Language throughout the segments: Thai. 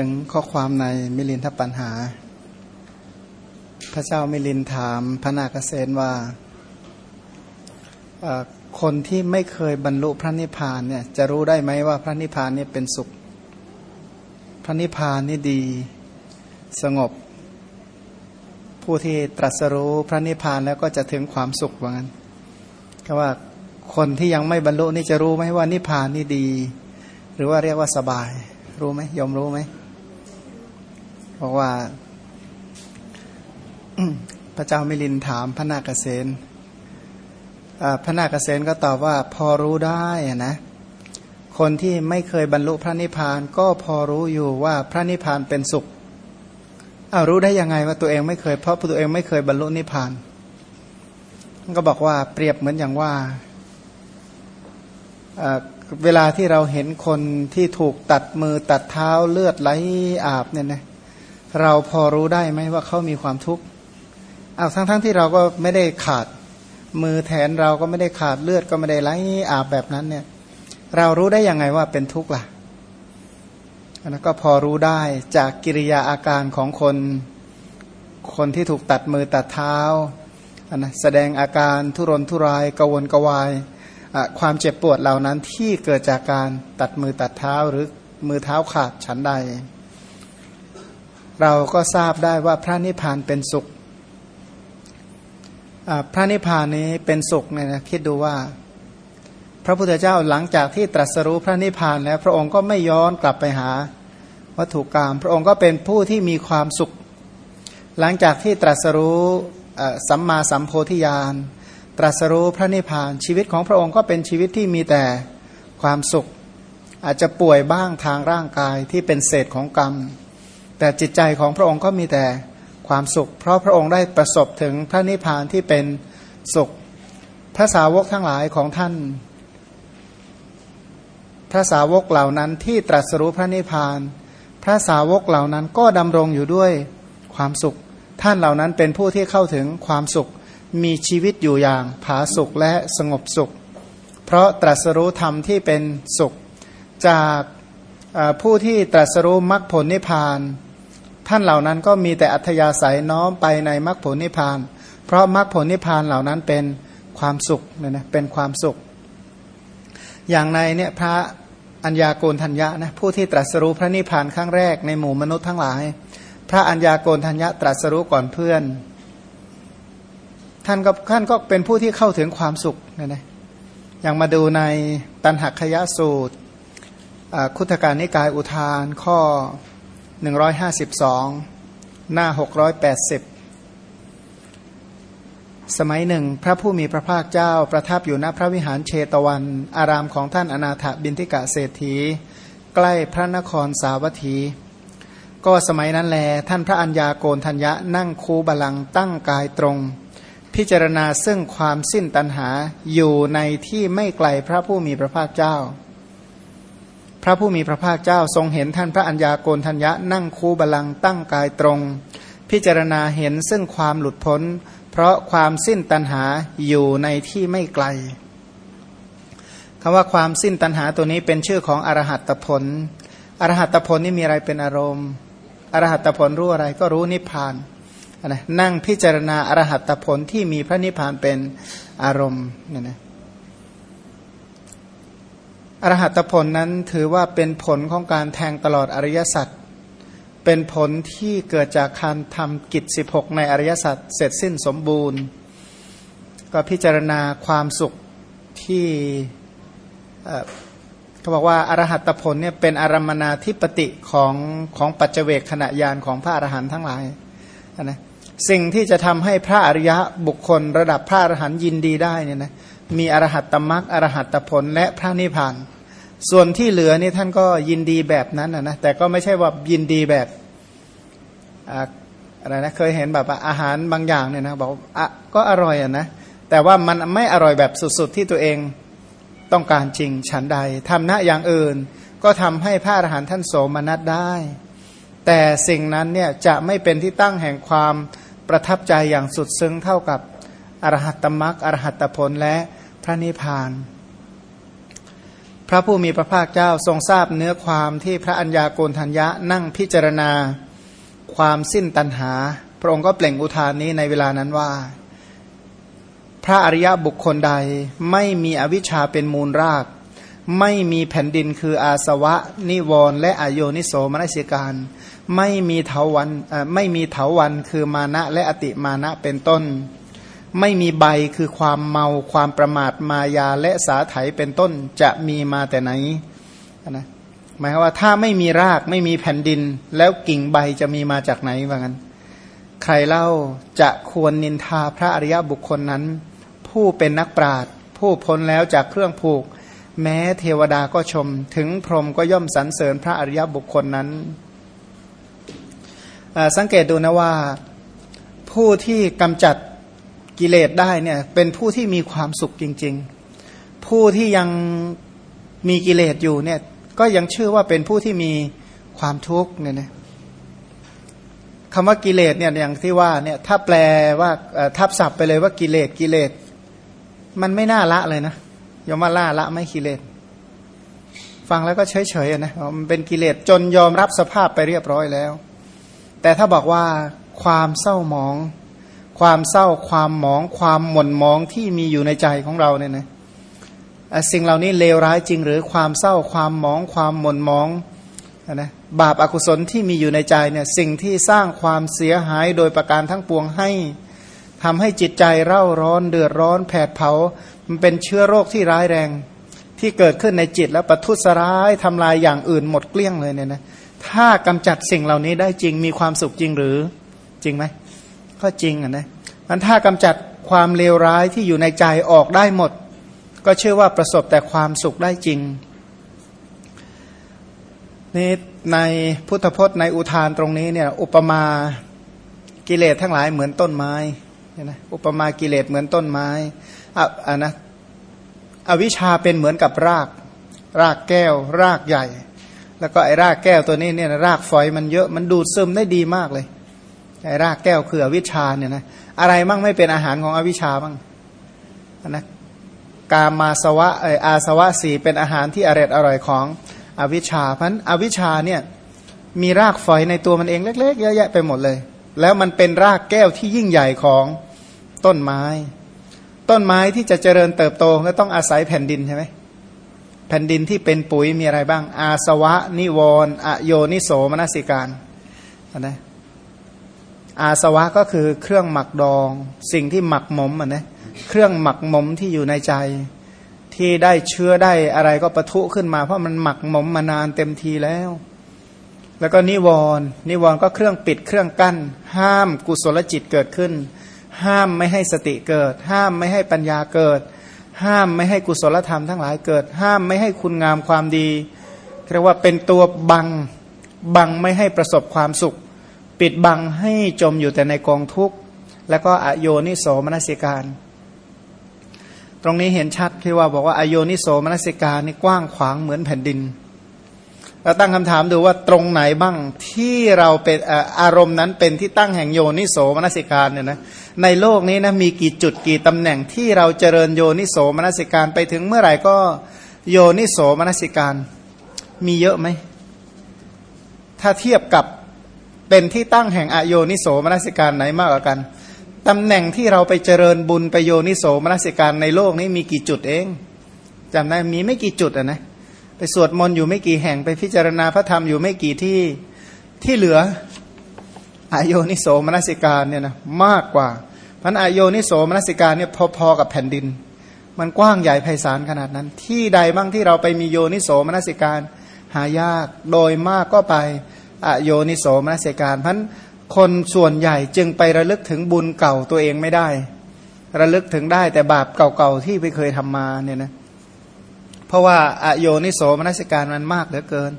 ถึงข้อความในมิลินทปัญหา พระเจ้ามิลินถามพระนาคเษนว่า คนที่ไม่เคยบรรลุพระนิพพานเนี่ยจะรู้ได้ไหมว่าพระนิพพานนี่เป็นสุข พระนิพพานนี่ดีสงบ ผู้ที่ตรัสรู้พระนิพพานแล้วก็จะถึงความสุขว่างั้นก็ว่าคนที่ยังไม่บรรลุนี่จะรู้ไหมว่านิพพานนี่ดี หรือว่าเรียกว่าสบายรู้ไหมยอมรู้ไหม บอกว่า พระเจ้ามิลินถามพระนาคเษนพระนาคเษนก็ตอบว่าพอรู้ได้นะคนที่ไม่เคยบรรลุพระนิพพานก็พอรู้อยู่ว่าพระนิพพานเป็นสุขอารู้ได้ยังไงว่าตัวเองไม่เคยเพราะตัวเองไม่เคยบรรลุนิพพานก็บอกว่าเปรียบเหมือนอย่างว่าเวลาที่เราเห็นคนที่ถูกตัดมือตัดเท้าเลือดไหลอาบเนี่ยนะ เราพอรู้ได้ไหมว่าเขามีความทุกข์เอาทั้งๆทที่เราก็ไม่ได้ขาดมือแทนเราก็ไม่ได้ขาดเลือดก็ไม่ได้ไหลอาบแบบนั้นเนี่ยเรารู้ได้ยังไงว่าเป็นทุกข์ล่ะอันนั้นก็พอรู้ได้จากกิริยาอาการของคนคนที่ถูกตัดมือตัดเท้าอันนะแสดงอาการทุรนทุรายกวนกวาย ความเจ็บปวดเหล่านั้นที่เกิดจากการตัดมือตัดเท้าหรือมือเท้าขาดฉันใด เราก็ทราบได้ว่าพระนิพพานเป็นสุข พระนิพพานนี้เป็นสุขเนี่ยนะคิดดูว่า พระพุทธเจ้าหลังจากที่ตรัสรู้พระนิพพานแล้ว พระองค์ก็ไม่ย้อนกลับไปหาวัตถุกรรมพระองค์ก็เป็นผู้ที่มีความสุข หลังจากที่ตรัสรู้สัมมาสัมโพธิญาณ ตรัสรู้พระนิพพาน ชีวิตของพระองค์ก็เป็นชีวิตที่มีแต่ความสุข อาจจะป่วยบ้างทางร่างกายที่เป็นเศษของกรรม แต่จิตใจของพระองค์ก็มีแต่ความสุข เพราะพระองค์ได้ประสบถึงพระนิพพานที่เป็นสุข พระสาวกทั้งหลายของท่าน พระสาวกเหล่านั้นที่ตรัสรู้พระนิพพาน พระสาวกเหล่านั้นก็ดำรงอยู่ด้วยความสุข ท่านเหล่านั้นเป็นผู้ที่เข้าถึงความสุข มีชีวิตอยู่อย่างผาสุขและสงบสุข เพราะตรัสรู้ธรรมที่เป็นสุข จากผู้ที่ตรัสรู้มรรคผลนิพพาน ท่านเหล่านั้นก็มีแต่อัธยาศัยน้อมไปในมรรคผลนิพพาน เพราะมรรคผลนิพพานเหล่านั้นเป็นความสุขเนี่ยนะเป็นความสุข อย่างในเนี่ยพระอัญญาโกณทัญญะนะผู้ที่ตรัสรู้พระนิพพานครั้งแรกในหมู่มนุษย์ทั้งหลาย พระอัญญาโกณทัญญะตรัสรู้ก่อนเพื่อน ท่านก็ท่านก็เป็นผู้ที่เข้าถึงความสุขเนี่ยนะอย่างมาดูในตันหักขยะสูตรคุถการนิกายอุทานข้อ หนึ่งร้อยห้าสิบสองหน้าหกร้อยแปดสิบสมัยหนึ่ง พระผู้มีพระภาคเจ้าประทับอยู่ณพระวิหารเชตวัน อารามของท่านอนาถบินทิกะเศรษฐี ใกล้พระนครสาวัตถี ก็สมัยนั้นแล ท่านพระัญญาโกนทัญญะนั่งคูบาลังตั้งกายตรง พิจารณาซึ่งความสิ้นตัณหาอยู่ในที่ไม่ไกลพระผู้มีพระภาคเจ้า พระผู้มีพระภาคเจ้าทรงเห็นท่านพระัญญาโกณทัญญะนั่งคูบาลังตั้งกายตรง พิจารณาเห็นซึ่งความหลุดพ้น เพราะความสิ้นตัณหาอยู่ในที่ไม่ไกลคำว่าความสิ้นตัณหาตัวนี้เป็นชื่อของอรหัตผล อรหัตผลนี่มีอะไรเป็นอารมณ์ อรหัตผลรู้อะไรก็รู้นิพพานนะนั่งพิจารณาอรหัตผลที่มีพระนิพพานเป็นอารมณ์เนี่ยนะ อรหัตผลนั้นถือว่าเป็นผลของการแทงตลอดอริยสัจเป็นผลที่เกิดจากการทำกิจ 16 ในอริยสัจเสร็จสิ้นสมบูรณ์ ก็พิจารณาความสุขที่เขาบอกว่าอารหัตผลเนี่ยเป็นอารมนาทิปติของของปัจเจกขณะยานของพระอรหันต์ทั้งหลายนะสิ่งที่จะทำให้พระอริยะบุคคล ระดับพระอรหันต์ยินดีได้เนี่ยนะมีอรหัตตมรักอรหัตผลและพระนิพพาน ส่วนที่เหลือนี่ท่านก็ยินดีแบบนั้นนะแต่ก็ไม่ใช่ว่ายินดีแบบอะไรนะเคยเห็นแบบอาหารบางอย่างเนี่ยนะบอกอะก็อร่อยอะนะแต่ว่ามันไม่อร่อยแบบสุดๆที่ตัวเองต้องการจริงฉันใดทำหน้าอย่างอื่น ก็ทำให้พระอรหันต์ท่านโสมนัสได้ แต่สิ่งนั้นเนี่ยจะไม่เป็นที่ตั้งแห่งความประทับใจอย่างสุดซึ้งเท่ากับอรหัตตมรักอรหัตผลและพระนิพพาน พระผู้มีพระภาคเจ้าทรงทราบเนื้อความที่พระัญญาโกณทัญญะนั่งพิจารณาความสิ้นตัณหา พระองค์ก็เปล่งอุทานนี้ในเวลานั้นว่า พระอริยบุคคลใดไม่มีอวิชชาเป็นมูลราก ไม่มีแผ่นดินคืออาสวะ นิวรณและอโยนิโสมนัสิการ ไม่มีเถาวันไม่มีเถาวันคือมานะและอติมานะเป็นต้น ไม่มีใบคือความเมาความประมาทมายาและสาไถเป็นต้นจะมีมาแต่ไหนนะหมายว่าถ้าไม่มีรากไม่มีแผ่นดิน แล้วกิ่งใบจะมีมาจากไหนว่างั้น ใครเล่าจะควรนินทาพระอริยบุคคลนั้น ผู้เป็นนักปราชญ์ผู้พ้นแล้วจากเครื่องผูก แม้เทวดาก็ชม ถึงพรหมก็ย่อมสรรเสริญพระอริยบุคคลนั้น สังเกตดูนะว่า ผู้ที่กำจัด กิเลสได้เนี่ยเป็นผู้ที่มีความสุขจริง ๆ ผู้ที่ยังมีกิเลสอยู่เนี่ยก็ยังชื่อว่าเป็นผู้ที่มีความทุกข์เนี่ยนะคำว่ากิเลสเนี่ยอย่างที่ว่าเนี่ยถ้าแปลว่าทับศัพท์ไปเลยว่ากิเลสกิเลส มันไม่น่าละเลยนะยอมว่าล่าละไม่กิเลส ฟังแล้วก็เฉยๆนะมันเป็นกิเลสจนยอมรับสภาพไปเรียบร้อยแล้ว แต่ถ้าบอกว่าความเศร้าหมอง ความเศร้าความหมองความหม่นมองที่มีอยู่ในใจของเราเนี่ยนะสิ่งเหล่านี้เลวร้ายจริงหรือความเศร้าความหมองความหม่นมองนะบาปอากุศลที่มีอยู่ในใจเนี่ยสิ่งที่สร้างความเสียหายโดยประการทั้งปวงให้ทำให้จิตใจเร่าร้อนเดือดร้อนแผดเผา มันเป็นเชื้อโรคที่ร้ายแรง ที่เกิดขึ้นในจิตแล้วประทุษร้ายทำลายอย่างอื่นหมดเกลี้ยงเลยเนี่ยนะถ้ากำจัดสิ่งเหล่านี้ได้จริงมีความสุขจริงหรือจริงไหม ก็จริงอะนะมันถ้ากำจัดความเลวร้ายที่อยู่ในใจออกได้หมด ก็เชื่อว่าประสบแต่ความสุขได้จริงนี่ในพุทธพจน์ในอุทานตรงนี้เนี่ยอุปมากิเลสทั้งหลายเหมือนต้นไม้เนี่ยนะอุปมากิเลสเหมือนต้นไม้อะนะอวิชชาเป็นเหมือนกับราก รากแก้ว รากใหญ่ แล้วก็ไอ้รากแก้วตัวนี้เนี่ยรากฝอยมันเยอะมันดูดซึมได้ดีมากเลย รากแก้วคืออวิชชาเนี่ยนะอะไรมั่งไม่เป็นอาหารของอวิชชาบ้างนะกามาสวะออาสวะสีเป็นอาหารที่อร่อยอร่อยของอวิชชาเพราะอวิชชาเนี่ยมีรากฝอยในตัวมันเองเล็กๆเยอะแยะไปหมดเลย แล้วมันเป็นรากแก้วที่ยิ่งใหญ่ของต้นไม้ ต้นไม้ที่จะเจริญเติบโตก็ต้องอาศัยแผ่นดินใช่ไหมแผ่นดินที่เป็นปุ๋ยมีอะไรบ้าง อาสวะ นิวรอโยนิโสมนสิการนะ อาสวะก็คือเครื่องหมักดอง สิ่งที่หมักหมมอะนะเครื่องหมักหมมที่อยู่ในใจ ที่ได้เชื้อได้อะไรก็ประทุขึ้นมา เพราะมันหมักหมมมานานเต็มทีแล้ว แล้วก็นิวรณ์นิวรณ์ก็เครื่องปิดเครื่องกั้น ห้ามกุศลจิตเกิดขึ้น ห้ามไม่ให้สติเกิด ห้ามไม่ให้ปัญญาเกิด ห้ามไม่ให้กุศลธรรมทั้งหลายเกิด ห้ามไม่ให้คุณงามความดีเรียกว่าเป็นตัวบังบังไม่ให้ประสบความสุข ปิดบังให้จมอยู่แต่ในกองทุกข์ แล้วก็อโยนิโสมนสิการ ตรงนี้เห็นชัดที่ว่าบอกว่าอโยนิโสมนสิการนี่กว้างขวางเหมือนแผ่นดิน เราตั้งคำถามดูว่าตรงไหนบ้างที่เราเป็นอารมณ์นั้นเป็นที่ตั้งแห่งโยนิโสมนสิการเนี่ยนะในโลกนี้นะมีกี่จุดกี่ตำแหน่งที่เราเจริญโยนิโสมนสิการไปถึงเมื่อไหร่ก็โยนิโสมนสิการ มีเยอะไหมถ้าเทียบกับ เป็นที่ตั้งแห่งอโยนิโสมนสิการไหนมากกว่ากันตำแหน่งที่เราไปเจริญบุญไปโยนิโสมนสิการในโลกนี้มีกี่จุดเองจำได้มีไม่กี่จุดอะนะไปสวดมนต์อยู่ไม่กี่แห่งไปพิจารณาพระธรรมอยู่ไม่กี่ที่ที่เหลืออโยนิโสมนสิการเนี่ยนะมากกว่าพันอโยนิโสมนสิการเนี่ยพอๆกับแผ่นดิน มันกว้างใหญ่ไพศาลขนาดนั้น ที่ใดบ้างที่เราไปมีโยนิโสมนสิการหายากโดยมากก็ไป อโยนิโสมนสิการพันคนส่วนใหญ่จึงไประลึกถึงบุญเก่าตัวเองไม่ได้ ระลึกถึงได้แต่บาปเก่าๆที่ไปเคยทำมาเนี่ยนะเพราะว่าอโยนิโสมนสิการมันมากเหลือเกิน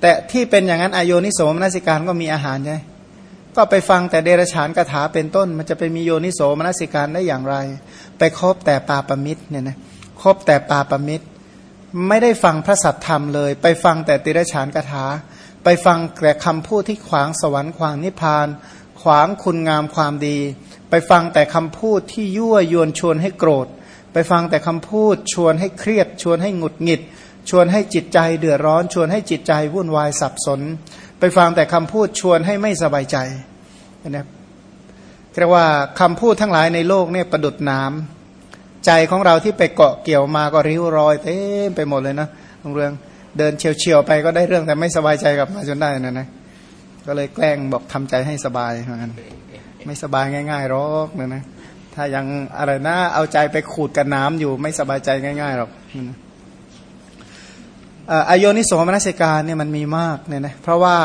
แต่ที่เป็นอย่างนั้นอโยนิโสมนสิการก็มีอาหารใช่ก็ไปฟังแต่เดรฉานคาถาเป็นต้น มันจะไปมีโยนิโสมนสิการได้อย่างไร ไปคบแต่ปาปมิตรเนี่ยนะคบแต่ปาปมิตร ไม่ได้ฟังพระสัทธรรมเลย ไปฟังแต่ติรฉานคาถา ไปฟังแต่คำพูดที่ขวางสวรรค์ขวางนิพพาน ขวางคุณงามความดี ไปฟังแต่คำพูดที่ยั่วยวนชวนให้โกรธ ไปฟังแต่คำพูดชวนให้เครียด ชวนให้หงุดหงิด ชวนให้จิตใจเดือดร้อน ชวนให้จิตใจวุ่นวายสับสน ไปฟังแต่คำพูดชวนให้ไม่สบายใจนะเรียกว่าคำพูดทั้งหลายในโลกเนี่ยประดุดน้ำใจของเราที่ไปเกาะเกี่ยวมาก็ริ้วรอยเต็มไปหมดเลยนะเรื่อง เดินเฉียวๆไปก็ได้เรื่องแต่ไม่สบายใจกับมาจนได้นะนะก็เลยแกล้งบอกทำใจให้สบายเหมือนกันไม่สบายง่ายๆหรอกนะนะถ้ายังอะไรนะเอาใจไปขูดกับน้ำอยู่ไม่สบายใจง่ายๆหรอกอโยนิโสมนัสิการเนี่ยมันมีมากเนี่ยนะเพราะว่า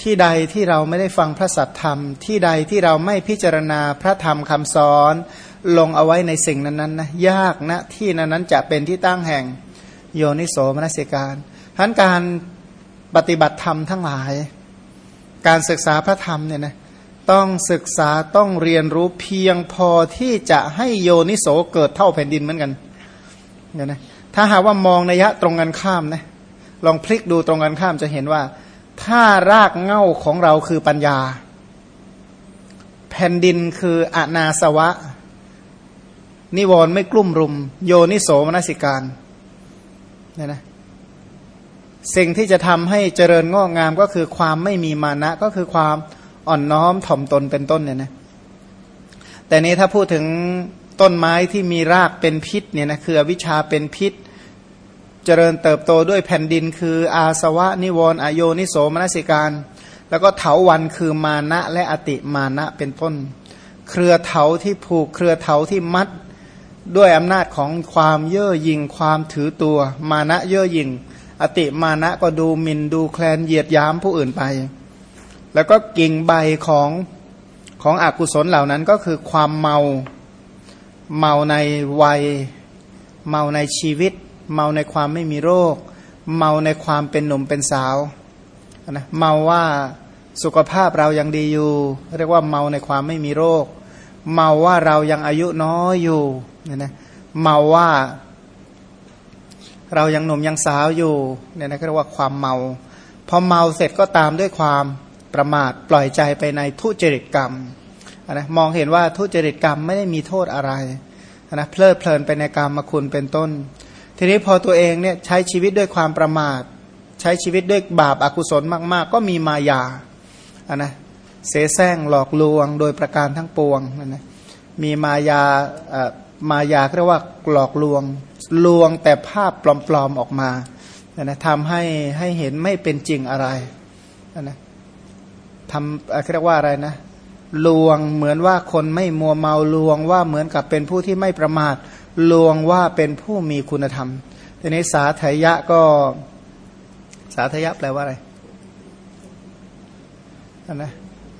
ที่ใดที่เราไม่ได้ฟังพระสัทธรรม ที่ใดที่เราไม่พิจารณาพระธรรมคำสอน ลงเอาไว้ในสิ่งนั้นๆนะยากนะที่นั้นๆจะเป็นที่ตั้งแห่ง โยนิโสมนสิการทั้นการปฏิบัติธรรมทั้งหลาย การศึกษาพระธรรมเนี่ยนะต้องศึกษาต้องเรียนรู้เพียงพอที่จะให้โยนิโสเกิดเท่าแผ่นดินเหมือนกันเนี่ยนะถ้าหากว่ามองนัยะตรงกันข้ามนะลองพลิกดูตรงกันข้ามจะเห็นว่า ถ้ารากเง่าของเราคือปัญญา แผ่นดินคืออนาสวะ นิวรณ์ไม่กลุ่มรุม โยนิโสมนสิการ เนี่ยนะสิ่งที่จะทำให้เจริญงอกงามก็คือความไม่มีมานะก็คือความอ่อนน้อมถ่อมตนเป็นต้นเนี่ยนะแต่นี้ถ้าพูดถึงต้นไม้ที่มีรากเป็นพิษเนี่ยนะคืออวิชาเป็นพิษ เจริญเติบโตด้วยแผ่นดิน คืออาสวะนิวรอโยนิโสมนสิการ แล้วก็เถาวันคือมานะและอติมานะเป็นต้น เครือเถาที่ผูกเครือเถาที่มัด ด้วยอำนาจของความเย่อหยิ่งความถือตัว มานะเย่อหยิ่ง อติมานะก็ดูหมินดูแคลนเหยียดย้ำผู้อื่นไป แล้วก็กิ่งใบของของอกุศลเหล่านั้นก็คือความเมาเมาในวัย เมาในชีวิต เมาในความไม่มีโรค เมาในความเป็นหนุ่มเป็นสาวนะเมาว่าสุขภาพเรายังดีอยู่ เรียกว่าเมาในความไม่มีโรค เมาว่าเรายังอายุน้อยอยู่เนี่ยนะเมาว่าเรายังหนุ่มยังสาวอยู่เนี่ยนะเรียกว่าความเมา พอเมาเสร็จก็ตามด้วยความประมาทปล่อยใจไปในทุจริตกรรมนะมองเห็นว่าทุจริตกรรมไม่ได้มีโทษอะไรนะเพลิดเพลินไปในกรรมมาคุณเป็นต้น ทีนี้พอตัวเองเนี่ยใช้ชีวิตด้วยความประมาท ใช้ชีวิตด้วยบาปอากุศลมาก ๆ ก็มีมายาอะนะ เสแสร้งหลอกลวงโดยประการทั้งปวงนั่นะมีมายามายาเรียกว่าหลอกลวงลวงแต่ภาพปลอมๆออกมานะทำให้ให้เห็นไม่เป็นจริงอะไรนะทำเรียกว่าอะไรนะลวงเหมือนว่าคนไม่มัวเมาลวงว่าเหมือนกับเป็นผู้ที่ไม่ประมาทลวงว่าเป็นผู้มีคุณธรรมทีนี้สาธยะก็สาธยะแปลว่าอะไรนะ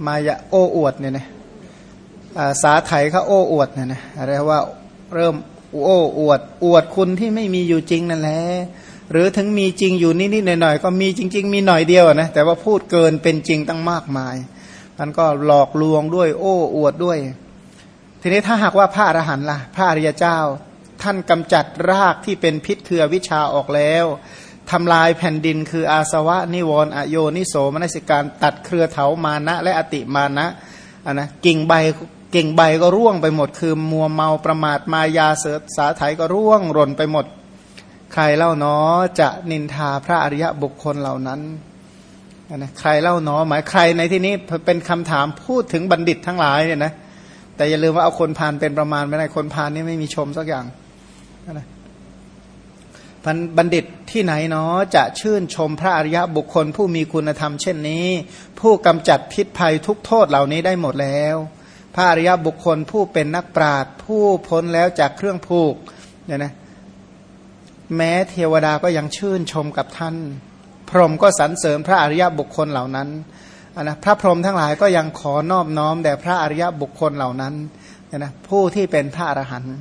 มายะโอ้อวดเนี่ยนะสาไถเขาโอ้อวดเนี่ยนะอะไรว่าเริ่มโอ้อวด อวดคุณที่ไม่มีอยู่จริงนั่นแหละหรือถึงมีจริงอยู่นิดๆหน่อยๆก็มีจริง ๆ มีหน่อยเดียวนะแต่ว่าพูดเกินเป็นจริงตั้งมากมาย มันก็หลอกลวงด้วย โอ้อวดด้วย ทีนี้ถ้าหากว่าพระอรหันต์ล่ะ พระอริยเจ้า ท่านกำจัดรากที่เป็นพิษคือวิชาออกแล้ว ทำลายแผ่นดินคืออาสวะ นิวรอโยนิโสมนสิการตัดเครือเถามานะ และอติมานะนนะกิ่งใบกิ่งใบก็ร่วงไปหมด คือมัวเมาประมาทมายาเสสาไถก็ร่วงร่นไปหมด ใครเล่าเนาะจะนินทาพระอริยบุคคลเหล่านั้นนะใครเล่าเนาะหมายใครในที่นี้เป็นคำถามพูดถึงบัณฑิตทั้งหลายเนี่ยนะแต่อย่าลืมว่าเอาคนพานเป็นประมาณไม่ได้คนพานนี่ไม่มีชมสักอย่างนะ บัณฑิตที่ไหนเนาะจะชื่นชมพระอริยบุคคลผู้มีคุณธรรมเช่นนี้ ผู้กำจัดพิษภัยทุกโทษเหล่านี้ได้หมดแล้ว พระอริยบุคคลผู้เป็นนักปราชญ์ผู้พ้นแล้วจากเครื่องผูกเนี่ยนะแม้เทวดาก็ยังชื่นชมกับท่าน พรหมก็สรรเสริญพระอริยบุคคลเหล่านั้นนะพระพรหมทั้งหลายก็ยังขอนอบน้อมแด่พระอริยบุคคลเหล่านั้นเนี่ยนะผู้ที่เป็นพระอรหันต์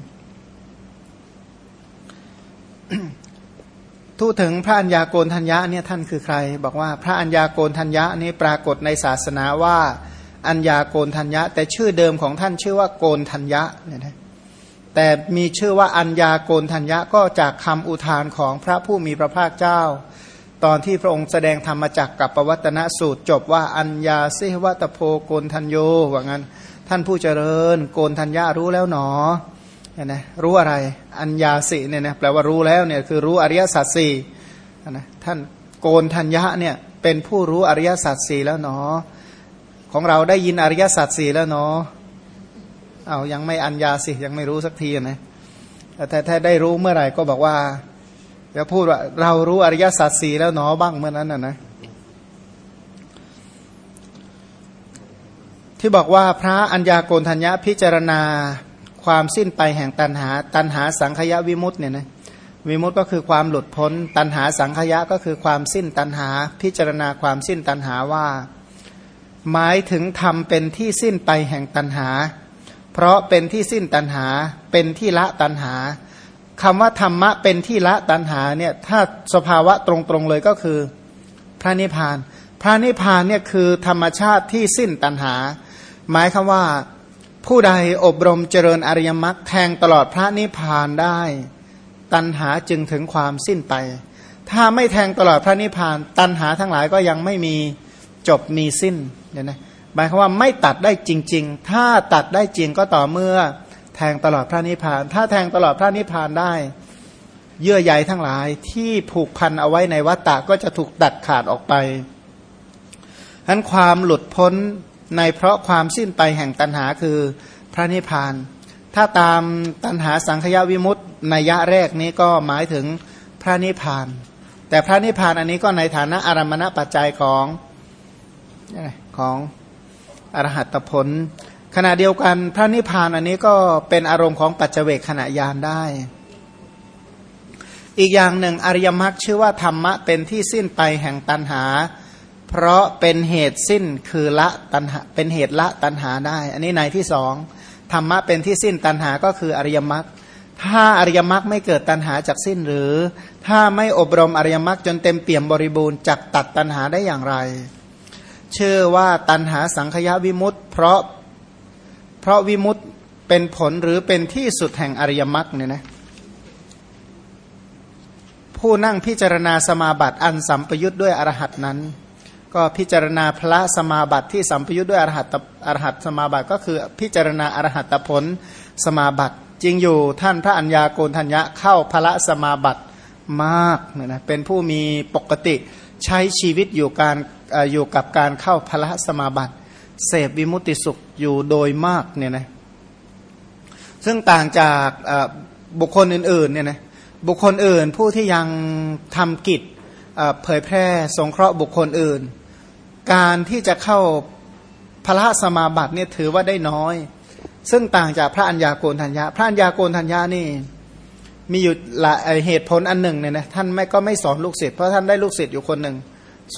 ทูถึงพระัญญาโกนทัญญะเนี่ยท่านคือใคร บอกว่าพระัญญาโกนทัญญะนี้ปรากฏในศาสนาว่าอัญญาโกนทัญญะ แต่ชื่อเดิมของท่านชื่อว่าโกนทัญญะเนี่ยนะแต่มีชื่อว่าอัญญาโกนทัญญะก็จากคำอุทานของพระผู้มีพระภาคเจ้า ตอนที่พระองค์แสดงธรรมจักกับปวัตนสูตรจบว่าอัญญาเสวัตโพโกนทัญโยว่างั้น ท่านผู้เจริญ โกนทัญญารู้แล้วหนอ เนี่ยนะรู้อะไร อัญญาสิเนี่ยนะแปลว่ารู้แล้วเนี่ยคือรู้อริยสัจสี่นะท่านโกนทัญญะเนี่ยเป็นผู้รู้อริยสัจสี่แล้วเนาะของเราได้ยินอริยสัจสี่แล้วเนาะเอายังไม่อัญญาสิยังไม่รู้สักทีนะแต่ถ้าได้รู้เมื่อไหร่ก็บอกว่าจะพูดว่าเรารู้อริยสัจสี่แล้วเนาะบ้างเมื่อนั้นนะนะที่บอกว่าพระอัญญาโกณทัญญะพิจารณา ความสิ้นไปแห่งตันหา ตันหาสังขยะวิมุตต์เนี่ยนะวิมุตต์ก็คือความหลุดพ้น ตันหาสังขยะก็คือความสิ้นตันหา พิจารณาความสิ้นตันหาว่า หมายถึงธรรมเป็นที่สิ้นไปแห่งตันหา เพราะเป็นที่สิ้นตันหา เป็นที่ละตันหาคำว่าธรรมะเป็นที่ละตันหาเนี่ยถ้าสภาวะตรงๆเลยก็คือ พระนิพพาน พระนิพพานเนี่ยคือธรรมชาติที่สิ้นตันหา หมายคำว่า ผู้ใดอบรมเจริญอริยมรรคแทงตลอดพระนิพพานได้ ตัณหาจึงถึงความสิ้นไป ถ้าไม่แทงตลอดพระนิพพาน ตัณหาทั้งหลายก็ยังไม่มีจบมีสิ้นเนี่ยนะหมายความว่าไม่ตัดได้จริง ๆ ถ้าตัดได้จริงก็ต่อเมื่อแทงตลอดพระนิพพาน ถ้าแทงตลอดพระนิพพานได้ เยื่อใยทั้งหลายที่ผูกพันเอาไว้ในวัฏฏะก็จะถูกตัดขาดออกไปทั้นความหลุดพ้น ในเพราะความสิ้นไปแห่งตันหาคือพระนิพพาน ถ้าตามตันหาสังขยาวิมุตต์ในยะแรกนี้ก็หมายถึงพระนิพพาน แต่พระนิพพานอันนี้ก็ในฐานะอารมณปัจจัยของของอรหัตผล ขณะเดียวกันพระนิพพานอันนี้ก็เป็นอารมณ์ของปัจเจเวกขณะยานได้ อีกอย่างหนึ่งอริยมรรคชื่อว่าธรรมะเป็นที่สิ้นไปแห่งตันหา เพราะเป็นเหตุสิ้นคือละตันหาเป็นเหตุละตันหาได้ อันนี้ในที่สองธรรมะเป็นที่สิ้นตันหาก็คืออริยมรรคถ้าอริยมรรคไม่เกิดตันหาจากสิ้นหรือ ถ้าไม่อบรมอริยมรรคจนเต็มเปี่ยมบริบูรณ์จักตัดตันหาได้อย่างไร เชื่อว่าตันหาสังขยาวิมุตต์เพราะเพราะวิมุตต์เป็นผลหรือเป็นที่สุดแห่งอริยมรรคเนี่ยนะผู้นั่งพิจารณาสมาบัติอันสัมปยุทธ์ด้วยอรหัตนั้น ก็พิจารณาพระสมาบัติที่สัมพยุทธ์ด้วยอรหัตอรหัตสมาบัติก็คือพิจารณาอรหัตผลสมาบัติจริงอยู่ท่านพระัญญาโกณทัญญะเข้าพระสมาบัติมากเนี่ยนะเป็นผู้มีปกติใช้ชีวิตอยู่การอยู่กับการเข้าพระสมาบัติ เสพวิมุติสุขอยู่โดยมากเนี่ยนะซึ่งต่างจากบุคคลอื่นๆเนี่ยนะบุคคลอื่นผู้ที่ยังทำกิจ เผยแพร่สงเคราะห์บุคคลอื่น การที่จะเข้าพระสมาบัติเนี่ยถือว่าได้น้อย ซึ่งต่างจากพระัญญาโกณทัญญาพระัญญาโกณทัญญานี่มีอยู่หลายเหตุผลอันหนึ่งเนี่ยนะท่านไม่ก็ไม่สอนลูกศิษย์เพราะท่านได้ลูกศิษย์อยู่คนหนึ่ง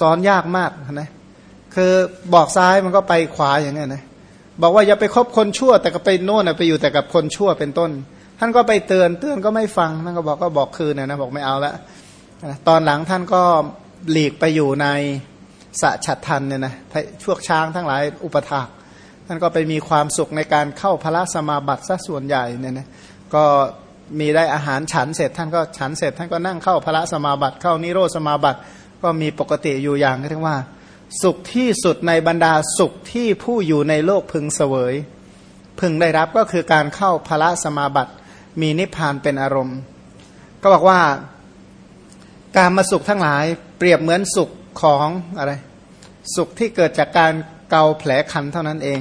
สอนยากมากนะคือบอกซ้ายมันก็ไปขวาอย่างเงี้ยนะบอกว่าอย่าไปคบคนชั่วแต่ก็ไปโน่นไปอยู่แต่กับคนชั่วเป็นต้น ท่านก็ไปเตือนเตือนก็ไม่ฟังท่านก็บอกก็บอกคืนนะนะบอกไม่เอาละ ตอนหลังท่านก็หลีกไปอยู่ในสะฉัดทันเนี่ยนะช่วช้างทั้งหลายอุปถากท่านก็ไปมีความสุขในการเข้าพระสมาบัติซะส่วนใหญ่เนี่ยนะก็มีได้อาหารฉันเสร็จท่านก็ฉันเสร็จท่านก็นั่งเข้าพระสมาบัติเข้านิโรธสมาบัติก็มีปกติอยู่อย่างที่ว่า สุขที่สุดในบรรดาสุขที่ผู้อยู่ในโลกพึงเสวย พึงได้รับก็คือการเข้าพระสมาบัติ มีนิพพานเป็นอารมณ์ ก็บอกว่า การมาสุขทั้งหลายเปรียบเหมือนสุขของอะไร สุขที่เกิดจากการเกาแผลคันเท่านั้นเอง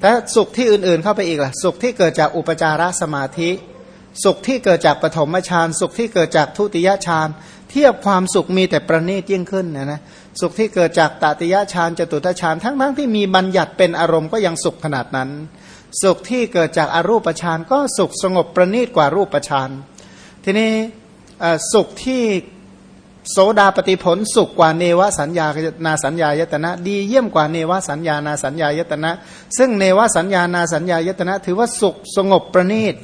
แต่สุขที่อื่นๆเข้าไปอีกล่ะสุขที่เกิดจากอุปจารสมาธิ สุขที่เกิดจากปฐมฌานสุขที่เกิดจากทุติยฌานเทียบความสุขมีแต่ประณีตยิ่งขึ้นนะนะสุขที่เกิดจากตติยฌานจตุตฌานทั้งๆทที่มีบัญญัติเป็นอารมณ์ก็ยังสุขขนาดนั้น สุขที่เกิดจากอารูปฌานก็สุขสงบประณีตกว่ารูปฌานทีนี้สุขที่ โสดาปฏิผลสุขกว่าเนวสัญญานาสัญญายตนะ ดีเยี่ยมกว่าเนวสัญญานาสัญญายตนะ ซึ่งเนวสัญญานาสัญญายตนะ ถือว่าสุขสงบประณีต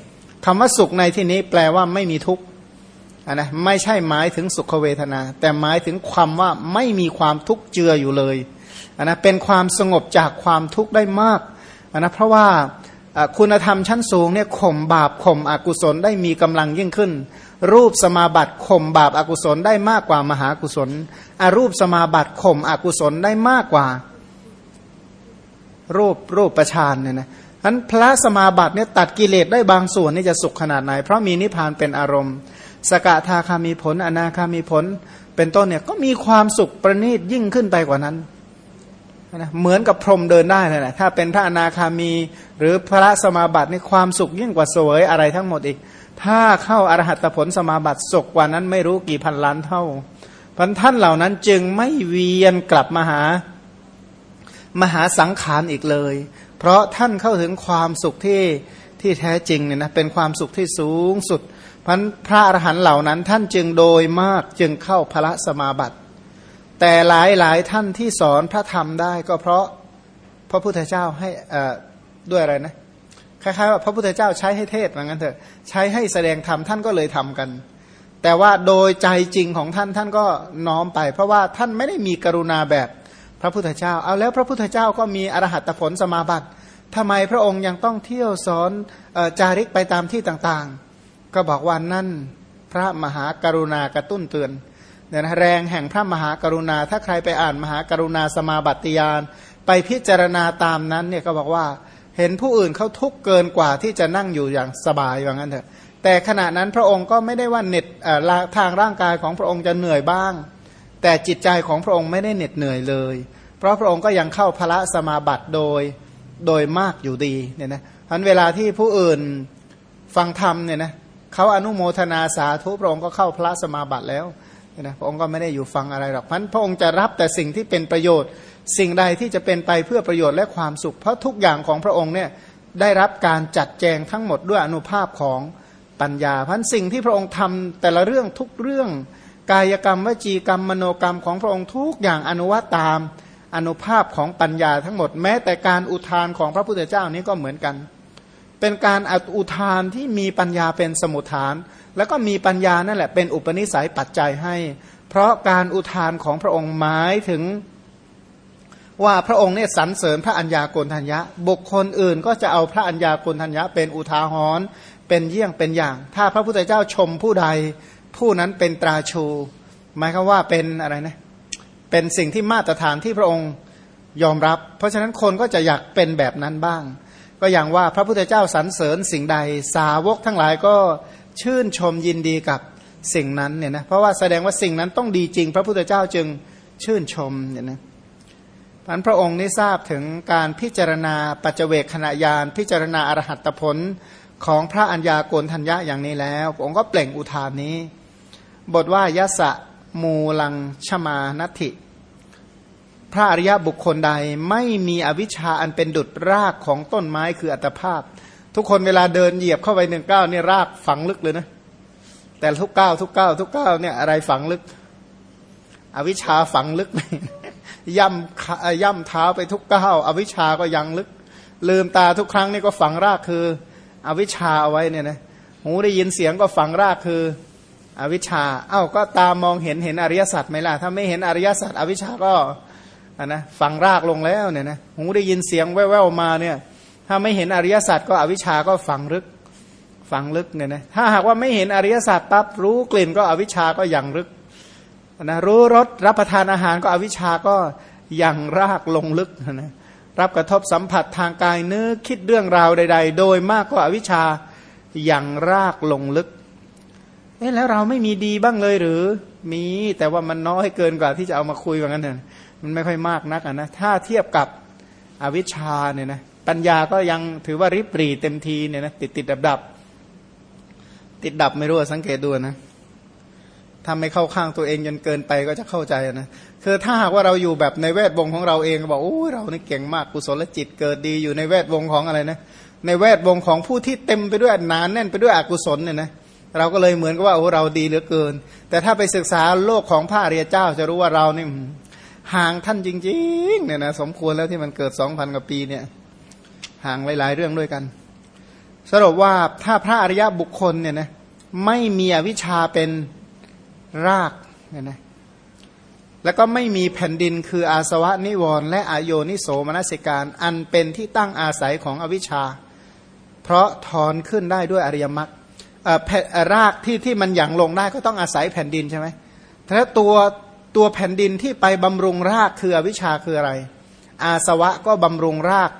คำว่าสุขในที่นี้แปลว่าไม่มีทุกข์นะไม่ใช่หมายถึงสุขเวทนา แต่หมายถึงความว่าไม่มีความทุกข์เจืออยู่เลยนะเป็นความสงบจากความทุกข์ได้มากนะเพราะว่า คุณธรรมชั้นสูงเนี่ยข่มบาปข่มอกุศลได้มีกำลังยิ่งขึ้น รูปสมาบัติข่มบาปอากุศลได้มากกว่ามหากุศลอรูปสมาบัติข่มอกุศลได้มากกว่า รูปรูปประชานเนี่ยนะอันพระสมาบัติเนี่ยตัดกิเลสได้บางส่วนนี่จะสุขขนาดไหน เพราะมีนิพพานเป็นอารมณ์ สกทาคามีผล อนาคามีผล เป็นต้นเนี่ยก็มีความสุขประณีตยิ่งขึ้นไปกว่านั้น นะเหมือนกับพรหมเดินได้เลยนะถ้าเป็นพระอนาคามี หรือพระสมาบัติในความสุขยิ่งกว่าสวยอะไรทั้งหมดอีก ถ้าเข้าอรหัตผลสมาบัติสุขกว่านั้นไม่รู้กี่พันล้านเท่าพันท่านเหล่านั้นจึงไม่เวียนกลับมาหามหาสังขารอีกเลย เพราะท่านเข้าถึงความสุขที่ที่แท้จริงเนี่ยนะเป็นความสุขที่สูงสุดพันพระอรหันต์เหล่านั้นท่านจึงโดยมากจึงเข้าพระสมาบัติ แต่หลายหลายท่านที่สอนพระธรรมได้ก็เพราะพระพุทธเจ้าให้ด้วยอะไรนะคล้ายๆว่าพระพุทธเจ้าใช้ให้เทศเหมือนกันเถอะใช้ให้แสดงธรรมท่านก็เลยทำกัน แต่ว่าโดยใจจริงของท่านท่านก็น้อมไป เพราะว่าท่านไม่ได้มีกรุณาแบบพระพุทธเจ้า เอาแล้วพระพุทธเจ้าก็มีอรหัตผลสมาบัติทำไมพระองค์ยังต้องเที่ยวสอนจาริกไปตามที่ต่างๆ ก็บอกว่านั่นพระมหากรุณากระตุ้นเตือน เนี่ยนะแรงแห่งพระมหากรุณา ถ้าใครไปอ่านมหากรุณาสมาบัติยาน ไปพิจารณาตามนั้นเนี่ยก็บอกว่าเห็นผู้อื่นเขาทุกข์เกินกว่าที่จะนั่งอยู่อย่างสบายอย่างนั้นเถอะแต่ขณะนั้นพระองค์ก็ไม่ได้ว่าเหน็ดทางร่างกายของพระองค์จะเหนื่อยบ้าง แต่จิตใจของพระองค์ไม่ได้เหน็ดเหนื่อยเลย เพราะพระองค์ก็ยังเข้าพระสมาบัติโดยโดยมากอยู่ดีเนี่ยนะพันเวลาที่ผู้อื่นฟังธรรมเนี่ยนะเขาอนุโมทนาสาธุพระองค์ก็เข้าพระสมาบัติแล้ว นะพระองค์ก็ไม่ได้อยู่ฟังอะไรหรอกพันพระองค์จะรับแต่สิ่งที่เป็นประโยชน์ สิ่งใดที่จะเป็นไปเพื่อประโยชน์และความสุข เพราะทุกอย่างของพระองค์เนี่ยได้รับการจัดแจงทั้งหมดด้วยอนุภาพของปัญญาพันสิ่งที่พระองค์ทำแต่ละเรื่องทุกเรื่อง กายกรรมวจีกรรมมโนกรรมของพระองค์ทุกอย่างอนุวัตตามอนุภาพของปัญญาทั้งหมดแม้แต่การอุทานของพระพุทธเจ้านี้ก็เหมือนกัน เป็นการอุทานที่มีปัญญาเป็นสมุทฐาน แล้วก็มีปัญญานั่นแหละเป็นอุปนิสัยปัจจัยให้ เพราะการอุทานของพระองค์หมายถึงว่าพระองค์เนี่ยสรรเสริญพระัญญาโกณทัญญะ บุคคลอื่นก็จะเอาพระัญญาโกณทัญญะ เป็นอุทาหรณ์เป็นเยี่ยงเป็นอย่าง ถ้าพระพุทธเจ้าชมผู้ใด ผู้นั้นเป็นตราชู หมายคือว่าเป็นอะไรนะเป็นสิ่งที่มาตรฐานที่พระองค์ยอมรับ เพราะฉะนั้นคนก็จะอยากเป็นแบบนั้นบ้าง ก็อย่างว่าพระพุทธเจ้าสรรเสริญสิ่งใด สาวกทั้งหลายก็ ชื่นชมยินดีกับสิ่งนั้นเนี่ยนะเพราะว่าแสดงว่าสิ่งนั้นต้องดีจริง พระพุทธเจ้าจึงชื่นชมเนี่ยนะพันพระองค์นี้ทราบถึงการพิจารณาปัจเจเวกขณะยาน พิจารณาอรหัตผลของพระอัญญาโกณทัญญะอย่างนี้แล้วพระองค์ก็เปล่งอุทานนี้ บทว่ายะสะมูลังชมานัติพระอริยบุคคลใดไม่มีอวิชชาอันเป็นดุจรากของต้นไม้คืออัตภาพ ทุกคนเวลาเดินเหยียบเข้าไปหนึ่งก้าวเนี่ยรากฝังลึกเลยนะ แต่ทุกก้าวทุกก้าวทุกก้าวเนี่ยอะไรฝังลึก อวิชชาฝังลึก ย่ำย่ำเท้าไปทุกก้าวอวิชชาก็ยังลึก ลืมตาทุกครั้งนี่ก็ฝังรากคือ อวิชชาเอาไว้เนี่ยนะหูได้ยินเสียงก็ฝังรากคือ อวิชชา เอ้าก็ตามมองเห็นเห็นอริยสัจไหมล่ะถ้าไม่เห็นอริยสัจอวิชชาก็นะฝังรากลงแล้วเนี่ยนะหูได้ยินเสียงแว่วๆมาเนี่ย ถ้าไม่เห็นอริยสัจก็อวิชชาก็ฝังลึกฝังลึกเนี่ยนะถ้าหากว่าไม่เห็นอริยสัจปั๊บรู้กลิ่นก็อวิชชาก็ยังลึกนะรู้รสรับประทานอาหารก็อวิชชาก็ยังรากลงลึกนะรับกระทบสัมผัสทางกายนึกคิดเรื่องราวใด ๆ โดยมากก็อวิชชายังรากลงลึกเอ๊ะแล้วเราไม่มีดีบ้างเลยหรือ มีแต่ว่ามันน้อยเกินกว่าที่จะเอามาคุยว่างั้นเถอะมันไม่ค่อยมากนักนะถ้าเทียบกับอวิชชาเนี่ยนะ ปัญญาก็ยังถือว่าริบรีเต็มทีเนี่ยนะติดติดดับดับติดดับไม่รู้สังเกตดูนะถ้าไม่เข้าข้างตัวเองจนเกินไปก็จะเข้าใจนะคือถ้าหากว่าเราอยู่แบบในแวดวงของเราเองก็บอกโอ้เรานี่เก่งมากกุศลจิตเกิดดีอยู่ในแวดวงของอะไรนะในแวดวงของผู้ที่เต็มไปด้วยนานแน่นไปด้วยอกุศลเนี่ยนะเราก็เลยเหมือนกับว่าโอ้เราดีเหลือเกิน แต่ถ้าไปศึกษาโลกของพระอริยเจ้า จะรู้ว่าเรานี่ห่างท่านจริงๆเนี่ยนะสมควรแล้วที่มันเกิดสองพันกว่าปีเนี่ย ห่างหลายๆเรื่องด้วยกัน สรุปว่าถ้าพระอริยบุคคลเนี่ยนะไม่มีอวิชชาเป็นรากเนี่ยนะแล้วก็ไม่มีแผ่นดินคืออาสวะนิวรณ์และอโยนิโสมนสิการ อันเป็นที่ตั้งอาศัยของอวิชชา เพราะถอนขึ้นได้ด้วยอริยมรรครากที่ที่มันหยั่งลงได้ก็ต้องอาศัยแผ่นดินใช่ไหมถ้าตัวตัวแผ่นดินที่ไปบำรุงรากคืออวิชชาคืออะไร อาสวะก็บำรุงราก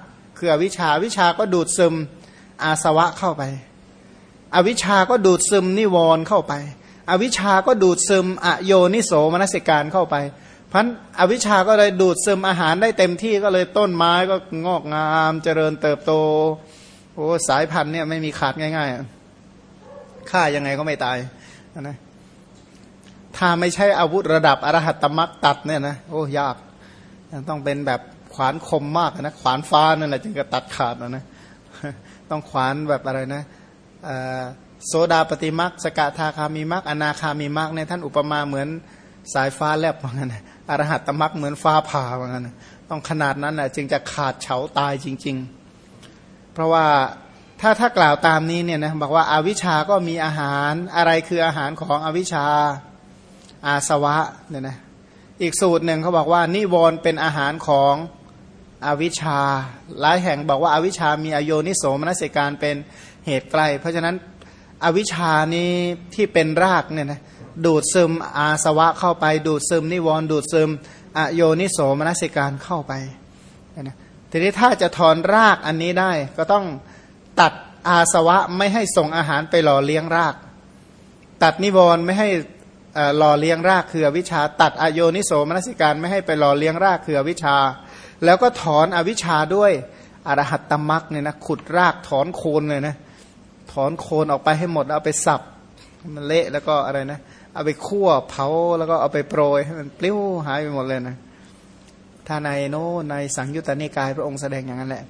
คืออวิชชาวิชาก็ดูดซึมอาสวะเข้าไป อวิชาก็ดูดซึมนิวรณ์เข้าไป อวิชาก็ดูดซึมอโยนิโสมนสิการเข้าไปพันอวิชาก็เลยดูดซึมอาหารได้เต็มที่ก็เลยต้นไม้ก็งอกงามเจริญเติบโตโอ้สายพันธุ์เนี่ยไม่มีขาดง่ายๆฆ่ายังไงก็ไม่ตายนะถ้าไม่ใช่อาวุธระดับอรหัตตมักตัดเนี่ยนะโอ้ยากต้องเป็นแบบ ขวานคมมากนะขวานฟ้านั่นแหละจึงจะตัดขาดนะนะต้องขวานแบบอะไรนะโซดาปฏิมักสกทาคามีมักอนาคามีมักในท่านอุปมาเหมือนสายฟ้าแลบว่างั้นอรหัตตมักเหมือนฟ้าผ่าว่างั้นต้องขนาดนั้นแหละจึงจะขาดเฉาตายจริง ๆ เพราะว่าถ้าถ้ากล่าวตามนี้เนี่ยนะบอกว่าอาวิชาก็มีอาหารอะไรคืออาหารของอวิชาอาสวะเนี่ยนะอีกสูตรหนึ่งเขาบอกว่านิวรณ์เป็นอาหารของ อวิชชาหลายแห่งบอกว่าอาวิชชามีอโยนิโสมนัสการเป็นเหตุใกล้ เพราะฉะนั้นอวิชชานี้ที่เป็นรากเนี่ยนะดูดซึมอาสวะเข้าไป ดูดซึมนิวรณ์ดูดซึมอโยนิโสมนัสการเข้าไปนะทีนี้ถ้าจะถอนรากอันนี้ได้ก็ต้องตัดอาสวะไม่ให้ส่งอาหารไปหล่อเลี้ยงราก ตัดนิวรณ์ไม่ให้หล่อเลี้ยงรากคืออวิชา ตัดอโยนิโสมนสิการไม่ให้ไปหล่อเลี้ยงรากคืออวิชา แล้วก็ถอนอวิชชาด้วยอรหัตตมักเนี่ยนะขุดรากถอนโคนเลยนะถอนโคนออกไปให้หมดเอาไปสับมันเละแล้วก็อะไรนะเอาไปคั่วเผาแล้วก็เอาไปโปรยให้มันปลิ้วหายไปหมดเลยนะถ้าในโนในสังยุตตนิกายพระองค์แสดงอย่างนั้นแหละ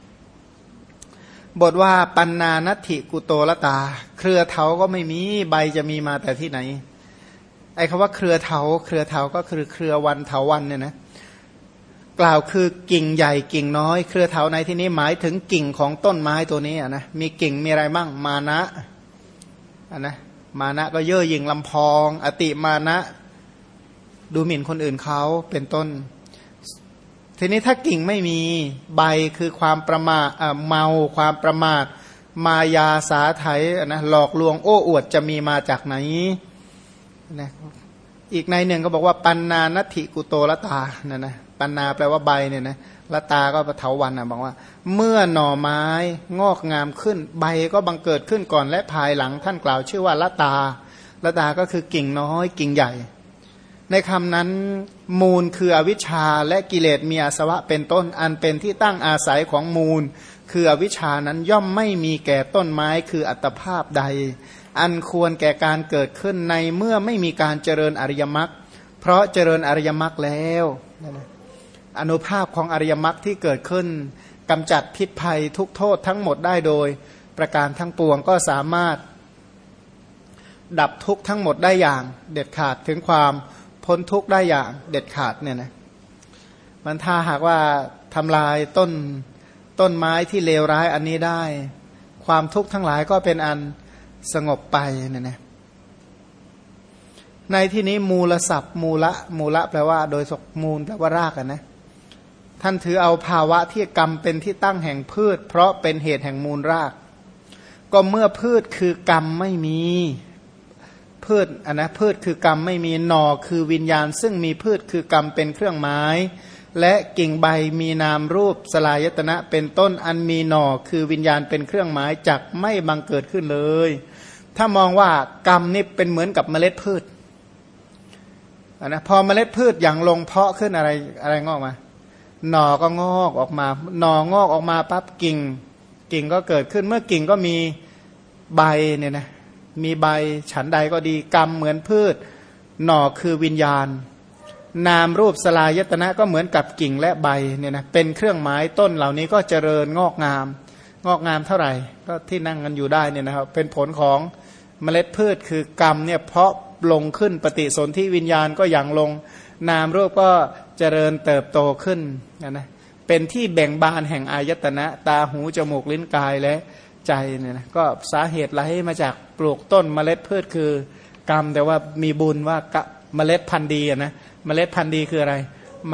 บทว่าปันนานัติกุโตละตา เครือเถาก็ไม่มีใบจะมีมาแต่ที่ไหน ไอ้คำว่าเครือเถาเครือเถาก็คือเครือวันเถาวันเนี่ยนะ กล่าวคือกิ่งใหญ่กิ่งน้อย เครือเถาในที่นี้หมายถึงกิ่งของต้นไม้ตัวนี้นะมีกิ่งมีอะไรบ้างมานะนะมานะก็เย่อหยิ่งลำพอง อติมานะ ดูหมิ่นคนอื่นเขาเป็นต้น ทีนี้ถ้ากิ่งไม่มีใบคือความประมาทเมาความประมาท มายาสาไถนะหลอกลวงโอ้อวดจะมีมาจากไหนนะอีกในหนึ่งก็บอกว่าปันนานติกุโตละตานี่ยนะปันนาแปลว่าใบเนี่ยนะละตาก็เถาวันนะบอกว่า เมื่อหน่อไม้งอกงามขึ้น ใบก็บังเกิดขึ้นก่อนและภายหลังท่านกล่าวชื่อว่าละตาละตาก็คือกิ่งน้อยกิ่งใหญ่ ในคำนั้นมูลคืออวิชชาและกิเลสมีอาสวะเป็นต้นอันเป็นที่ตั้งอาศัยของมูล คืออวิชชานั้นย่อมไม่มีแก่ต้นไม้คืออัตภาพใด อันควรแก่การเกิดขึ้นในเมื่อไม่มีการเจริญอริยมรรคเพราะเจริญอริยมรรคแล้ว อนุภาพของอริยมรรคที่เกิดขึ้นกำจัดพิษภัยทุกโทษทั้งหมดได้โดยประการทั้งปวงก็สามารถ ดับทุกทั้งหมดได้อย่างเด็ดขาดถึงความพ้นทุกได้อย่างเด็ดขาดเนี่ยนะมันถ้าหากว่าทำลายต้นต้นไม้ที่เลวร้ายอันนี้ได้ ความทุกข์ทั้งหลายก็เป็นอันสงบไปเนี่ยนะในที่นี้มูลศัพท์ มูละมูละแปลว่า โดยสกมูลแปลว่ารากนะ ท่านถือเอาภาวะที่กรรมเป็นที่ตั้งแห่งพืช เพราะเป็นเหตุแห่งมูลราก ก็เมื่อพืชคือกรรมไม่มีพืชอันนะพืชคือกรรมไม่มีหนอคือวิญญาณ ซึ่งมีพืชคือกรรมเป็นเครื่องไม้และกิ่งใบมีนามรูปสลายตนะเป็นต้นอันมีหนอคือวิญญาณเป็นเครื่องไม้จักไม่บังเกิดขึ้นเลย ถ้ามองว่ากรรมนี่เป็นเหมือนกับเมล็ดพืชนะพอเมล็ดพืชอย่างลงเพาะขึ้นอะไรอะไรงอกมา หน่อก็งอกออกมาหน่องอกออกมาปั๊บกิ่ง กิ่งก็เกิดขึ้นเมื่อกิ่งก็มีใบเนี่ยนะมีใบฉันใดก็ดีกรรมเหมือนพืช หน่อคือวิญญาณ นามรูปสลายตนะก็เหมือนกับกิ่งและใบเนี่ยนะเป็นเครื่องหมายต้นเหล่านี้ก็เจริญงอกงาม งอกงามเท่าไหร่ ก็ที่นั่งกันอยู่ได้เนี่ยนะครับ เป็นผลของเมล็ดพืชคือกรรมเนี่ยเพาะลงขึ้นปฏิสนธิวิญญาณก็อย่างลง นามรูปก็เจริญเติบโตขึ้นนะนะเป็นที่แบ่งบานแห่งอายตนะ ตาหูจมูกลิ้นกายและใจเนี่ยนะก็สาเหตุไหลมาจากปลูกต้นเมล็ดพืชคือกรรม แต่ว่ามีบุญว่าเมล็ดพันธุ์ดีนะเมล็ดพันธุ์ดีคืออะไร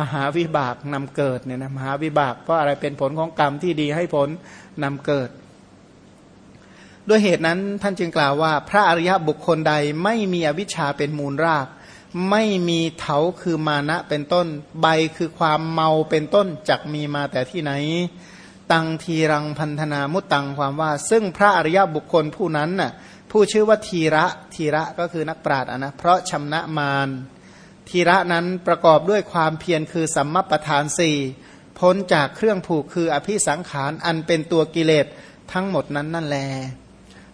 มหาวิบากนำเกิดเนี่ยนะมหาวิบาก เพราะอะไรเป็นผลของกรรมที่ดีให้ผลนำเกิด ด้วยเหตุนั้นท่านจึงกล่าวว่า พระอริยบุคคลใดไม่มีอวิชชาเป็นมูลราก ไม่มีเถาคือมานะเป็นต้น ใบคือความเมาเป็นต้นจักมีมาแต่ที่ไหน ตังทีรังพันธนามุตตังความว่า ซึ่งพระอริยบุคคลผู้นั้นน่ะผู้ชื่อว่าทีระทีระก็คือนักปราชญ์นะเพราะชำนะมารทีระนั้นประกอบด้วยความเพียรคือสัมมาประธานสี่พ้นจากเครื่องผูกคืออภิสังขารอันเป็นตัวกิเลสทั้งหมดนั้นนั่นแล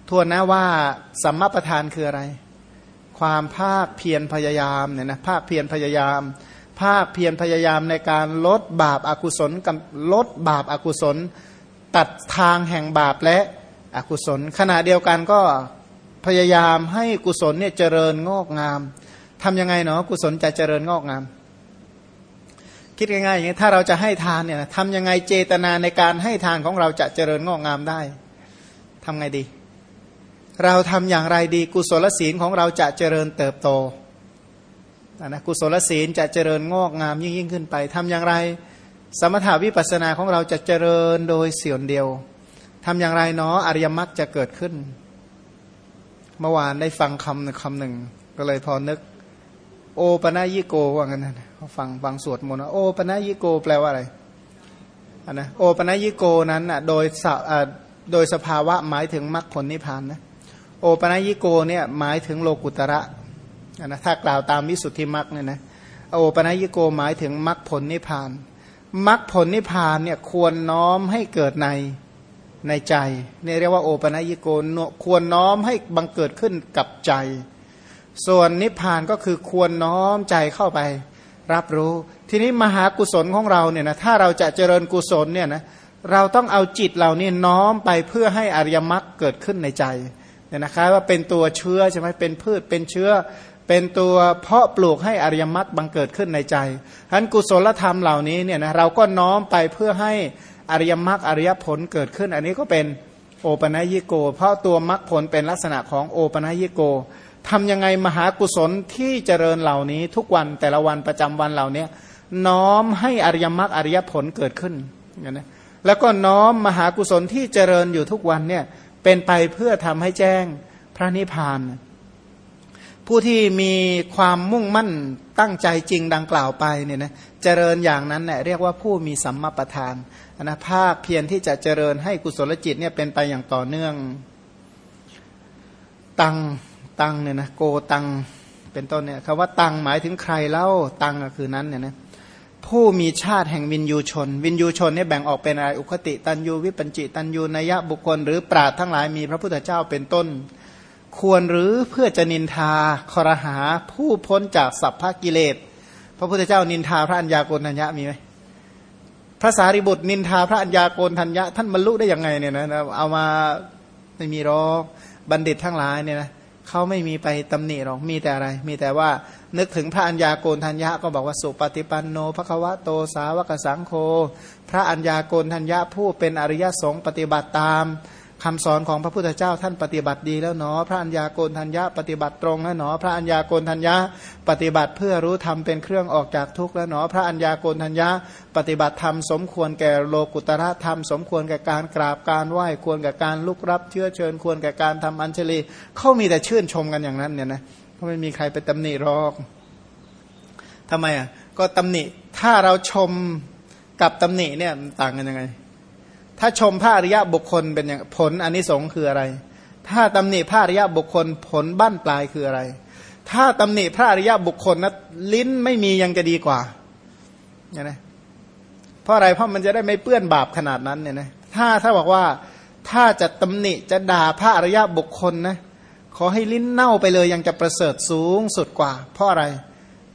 ทวนนะว่าสัมมาประธานคืออะไร ความภาคเพียรพยายามเนี่ยนะภาคเพียรพยายาม ภาคเพียรพยายามในการลดบาปอากุศลกับลดบาปอากุศล ตัดทางแห่งบาปและอกุศล ขณะเดียวกันก็พยายามให้กุศลเนี่ยเจริญงอกงามทำยังไงเนาะกุศลจะเจริญงอกงาม คิดง่ายๆอย่างนี้ถ้าเราจะให้ทานเนี่ยทำยังไงเจตนาในการให้ทานของเราจะเจริญงอกงามได้ทำไงดี เราทำอย่างไรดีกุศลศีลของเราจะเจริญเติบโตนะกุศลศีลจะเจริญงอกงามยิ่งยิ่งขึ้นไปทำอย่างไร สมถาวิปัสสนาของเราจะเจริญโดยเสียนเดียวทำอย่างไรเนาะอริยมรรคจะเกิดขึ้น เมื่อวานได้ฟังคำคำหนึ่ง ก็เลยพอนึก โอปนายิโกว่างั้นนะเขาฟังฟังสวดมนต์โอปนายิโกแปลว่าอะไรอันนะโอปนายิโกนั้นอะโดยโดยสภาวะหมายถึงมรรคผลนิพพานนะ โอปนายิโกเนี่ยหมายถึงโลกุตระนะถ้ากล่าวตามวิสุทธิมรรคเนี่ยนะโอปนายิโกหมายถึงมรรคผลนิพพานมรรคผลนิพพานเนี่ยควรน้อมให้เกิดในในใจเนี่ยเรียกว่าโอปนายิโกควรน้อมให้บังเกิดขึ้นกับใจ ส่วนนิพพานก็คือควรน้อมใจเข้าไป รับรู้ ทีนี้มหากุศลของเราเนี่ยนะถ้าเราจะเจริญกุศลเนี่ยนะเราต้องเอาจิตเรานี่น้อมไปเพื่อให้อริยมรรคเกิดขึ้นในใจ เนี่ยนะครับว่าเป็นตัวเชื้อใช่ไหมเป็นพืชเป็นเชื้อ เป็นตัวเพาะปลูกให้อริยมรรคบังเกิดขึ้นในใจฉะนั้นกุศลธรรมเหล่านี้เนี่ยนะเราก็น้อมไปเพื่อให้อริยมรรคอริยผลเกิดขึ้น อันนี้ก็เป็นโอปนัยิโก เพราะตัวมรรคผลเป็นลักษณะของโอปนัยิโกทำยังไงมหากุศลที่เจริญเหล่านี้ ทุกวันแต่ละวันประจำวันเหล่านี้น้อมให้อริยมรรคอริยผลเกิดขึ้นนะแล้วก็น้อมมหากุศลที่เจริญอยู่ทุกวันเนี่ย เป็นไปเพื่อทำให้แจ้งพระนิพพาน ผู้ที่มีความมุ่งมั่นตั้งใจจริงดังกล่าวไปเนี่ยนะเจริญอย่างนั้นเนี่ยเรียกว่าผู้มีสัมมาประธานนะภาคเพียรที่จะเจริญให้กุศลจิตเนี่ยเป็นไปอย่างต่อเนื่อง ตังตังเนี่ยนะโกตังเป็นต้นเนี่ยคำว่าตังหมายถึงใครเล่าตังก็คือนั้นเนี่ยนะ ผู้มีชาติแห่งวินยูชน วินยูชนเนี่ยแบ่งออกเป็นอะไรอุคติตันยูวิปัญจิตันยูนยะบุคคล หรือปราดทั้งหลายมีพระพุทธเจ้าเป็นต้น ควรหรือเพื่อจะนินทาคอรหาผู้พ้นจากสัพพกิเลส พระพุทธเจ้านินทาพระัญญาโกณัญญะมีไหมพระสารีบุตรนินทาพระัญญาโกณทัญญะท่านบรรลุได้ยังไงเนี่ยนะเอามาไม่มีรอกบัณฑิตทั้งหลายเนี่ยนะ เขาไม่มีไปตำหนิหรอกมีแต่อะไร มีแต่ว่านึกถึงพระัญญาโกณทัญญะก็บอกว่าสุปฏิปันโนภควะโตสาวกสังโฆพระัญญาโกณทัญญะผู้เป็นอริยสงฆ์ปฏิบัติตาม คำสอนของพระพุทธเจ้าท่านปฏิบัติดีแล้วเนาะพระัญญาโกณทัญญะปฏิบัติตรงแล้วเนาะพระัญญาโกณทัญญะปฏิบัติเพื่อรู้ธรรมเป็นเครื่องออกจากทุกข์แล้วเนาะพระัญญาโกณทัญญะปฏิบัติธรรมสมควรแก่โลกุตระธรรม สมควรแก่การกราบการไหว้ควรแก่การลุกรับเชื้อเชิญควรแก่การทำอัญเชลีเขามีแต่ชื่นชมกันอย่างนั้นเนี่ยนะเขาไม่มีใครไปตำหนิหรอกทำไมอะก็ตำหนิถ้าเราชมกับตำหนิเนี่ยต่างกันยังไง ถ้าชมพระอริยะบุคคลเป็นอย่างผลอันนี้สงคืออะไร ถ้าตำหนิพระอริยะบุคคลผลบั้นปลายคืออะไร ถ้าตำหนิพระอริยะบุคคลนะลิ้นไม่มียังจะดีกว่าเนี่ยนะเพราะอะไรเพราะมันจะได้ไม่เปื้อนบาปขนาดนั้นเนี่ยนะถ้าถ้าบอกว่าถ้าจะตำหนิจะด่าพระอริยะบุคคลนะขอให้ลิ้นเน่าไปเลยยังจะประเสริฐสูงสุดกว่า เพราะอะไร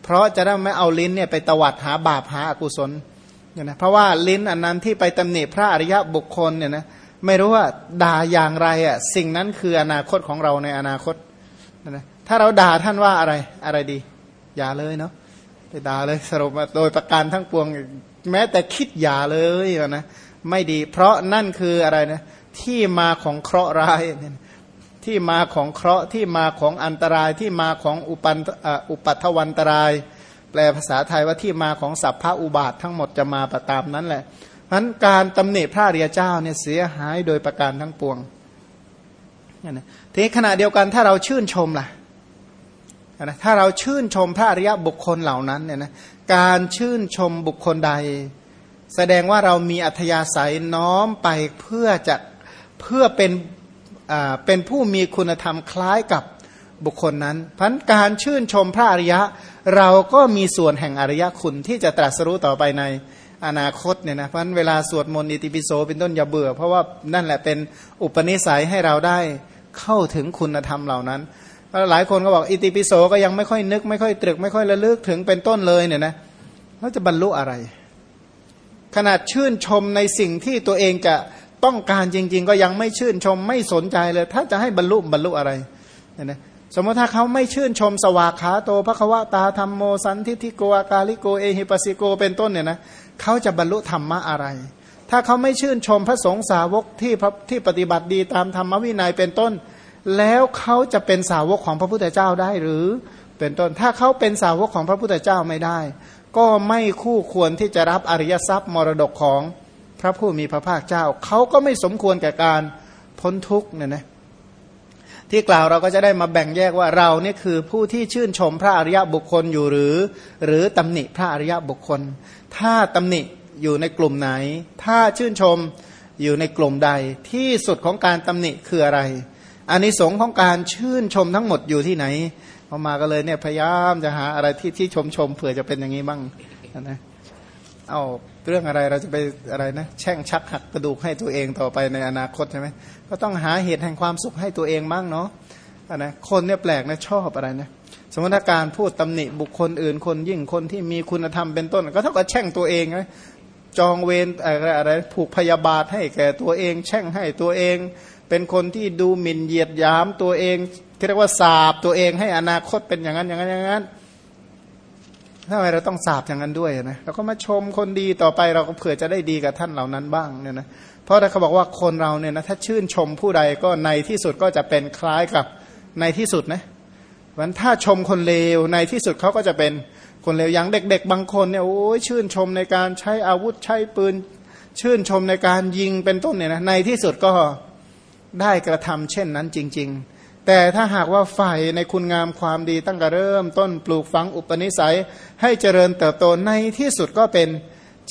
เพราะจะได้ไม่เอาลิ้นเนี่ยไปตวัดหาบาปหาอกุศล เนี่ยนะเพราะว่าลิ้นอันนั้นที่ไปตำหนิพระอริยะบุคคลเนี่ยนะไม่รู้ว่าด่าอย่างไรอะสิ่งนั้นคืออนาคตของเราในอนาคตนะถ้าเราด่าท่านว่าอะไรอะไรดี อย่าเลยเนาะไปด่าเลยสรุปโดยประการทั้งปวง แม้แต่คิดอย่าเลยนะไม่ดี เพราะนั่นคืออะไรนะที่มาของเคราะห์ร้ายที่มาของเคราะห์ที่มาของอันตรายที่มาของอุปันอุปัทวันตราย แปลภาษาไทยว่าที่มาของสัพพะอุบาททั้งหมดจะมาประตามนั้นแหละนั้นการตำหนิพระเรียเจ้าเนี่ยเสียหายโดยประการทั้งปวงนะทีขณะเดียวกันถ้าเราชื่นชมล่ะนะถ้าเราชื่นชมพระอริยบุคคลเหล่านั้นเนี่ยนะการชื่นชมบุคคลใด แสดงว่าเรามีอัธยาศัยน้อมไปเพื่อจะเพื่อเป็นอ่าเป็นผู้มีคุณธรรมคล้ายกับบุคคลนั้นพันการชื่นชมพระอริยะ เราก็มีส่วนแห่งอริยคุณที่จะตรัสรู้ต่อไปในอนาคตเนี่ยนะเพราะเวลาสวดมนต์อิติปิโสเป็นต้นอย่าเบื่อ เพราะว่านั่นแหละเป็นอุปนิสัยให้เราได้เข้าถึงคุณธรรมเหล่านั้นหลายคนก็บอกอิติปิโสก็ยังไม่ค่อยนึก ไม่ค่อยตรึก ไม่ค่อยระลึกถึงเป็นต้นเลยเนี่ยนะแล้วจะบรรลุอะไร ขนาดชื่นชมในสิ่งที่ตัวเองจะต้องการจริง ๆ ก็ยังไม่ชื่นชมไม่สนใจเลย ถ้าจะให้บรรลุบรรลุอะไรเนี่ยนะ สมมติถ้าเขาไม่ชื่นชมสวากขาโตภควตาธรรมโมสันทิทิโกอากาลิโกเอหิปัสสิโกเป็นต้นเนี่ยนะเขาจะบรรลุธรรมะอะไร ถ้าเขาไม่ชื่นชมพระสงฆ์สาวกที่ที่ปฏิบัติดีตามธรรมวินัยเป็นต้น แล้วเขาจะเป็นสาวกของพระพุทธเจ้าได้หรือเป็นต้น ถ้าเขาเป็นสาวกของพระพุทธเจ้าไม่ได้ ก็ไม่คู่ควรที่จะรับอริยทรัพย์มรดกของพระผู้มีพระภาคเจ้า เขาก็ไม่สมควรแก่การพ้นทุกเนี่ยนะ ที่กล่าวเราก็จะได้มาแบ่งแยกว่าเราเนี่ยคือผู้ที่ชื่นชมพระอริยบุคคลอยู่หรือ หรือตำหนิพระอริยบุคคล ถ้าตำหนิอยู่ในกลุ่มไหน ถ้าชื่นชมอยู่ในกลุ่มใดที่สุดของการตำหนิคืออะไรอันนี้สงของการชื่นชมทั้งหมดอยู่ที่ไหนพอมาก็เลยเนี่ยพยายามจะหาอะไรที่ที่ชมชมเผื่อจะเป็นอย่างนี้บ้างนะ เอาเรื่องอะไรเราจะไปอะไรนะแช่งชักหักกระดูกให้ตัวเองต่อไปในอนาคตใช่ไหมก็ต้องหาเหตุแห่งความสุขให้ตัวเองบ้างเนาะนะคนเนี่ยแปลกนะชอบอะไรนะสมมติการพูดตำหนิบุคคลอื่นคนยิ่งคนที่มีคุณธรรมเป็นต้น ก็เท่ากับแช่งตัวเองนะจองเวรอะไรอะไรผูกพยาบาทให้แก่ตัวเอง แช่งให้ตัวเอง เป็นคนที่ดูหมิ่นเหยียดยามตัวเองเรียกว่าสาบตัวเองให้อนาคตเป็นอย่างนั้นอย่างนั้นอย่างนั้น ทำไมเราต้องสาบอย่างนั้นด้วยนะเราก็มาชมคนดีต่อไปเราก็เผื่อจะได้ดีกับท่านเหล่านั้นบ้างเนี่ยนะเพราะเขาบอกว่าคนเราเนี่ยนะถ้าชื่นชมผู้ใดก็ในที่สุดก็จะเป็นคล้ายกับในที่สุดนะวันถ้าชมคนเลวในที่สุดเขาก็จะเป็นคนเลวอย่างเด็ก ๆ บางคนเนี่ยโอ้ยชื่นชมในการใช้อาวุธใช้ปืน ชื่นชมในการยิงเป็นต้นเนี่ยนะในที่สุดก็ได้กระทำเช่นนั้นจริง ๆ แต่ถ้าหากว่าใฝ่ในคุณงามความดีตั้งแต่เริ่มต้นปลูกฝังอุปนิสัย ให้เจริญเติบโตในที่สุดก็เป็น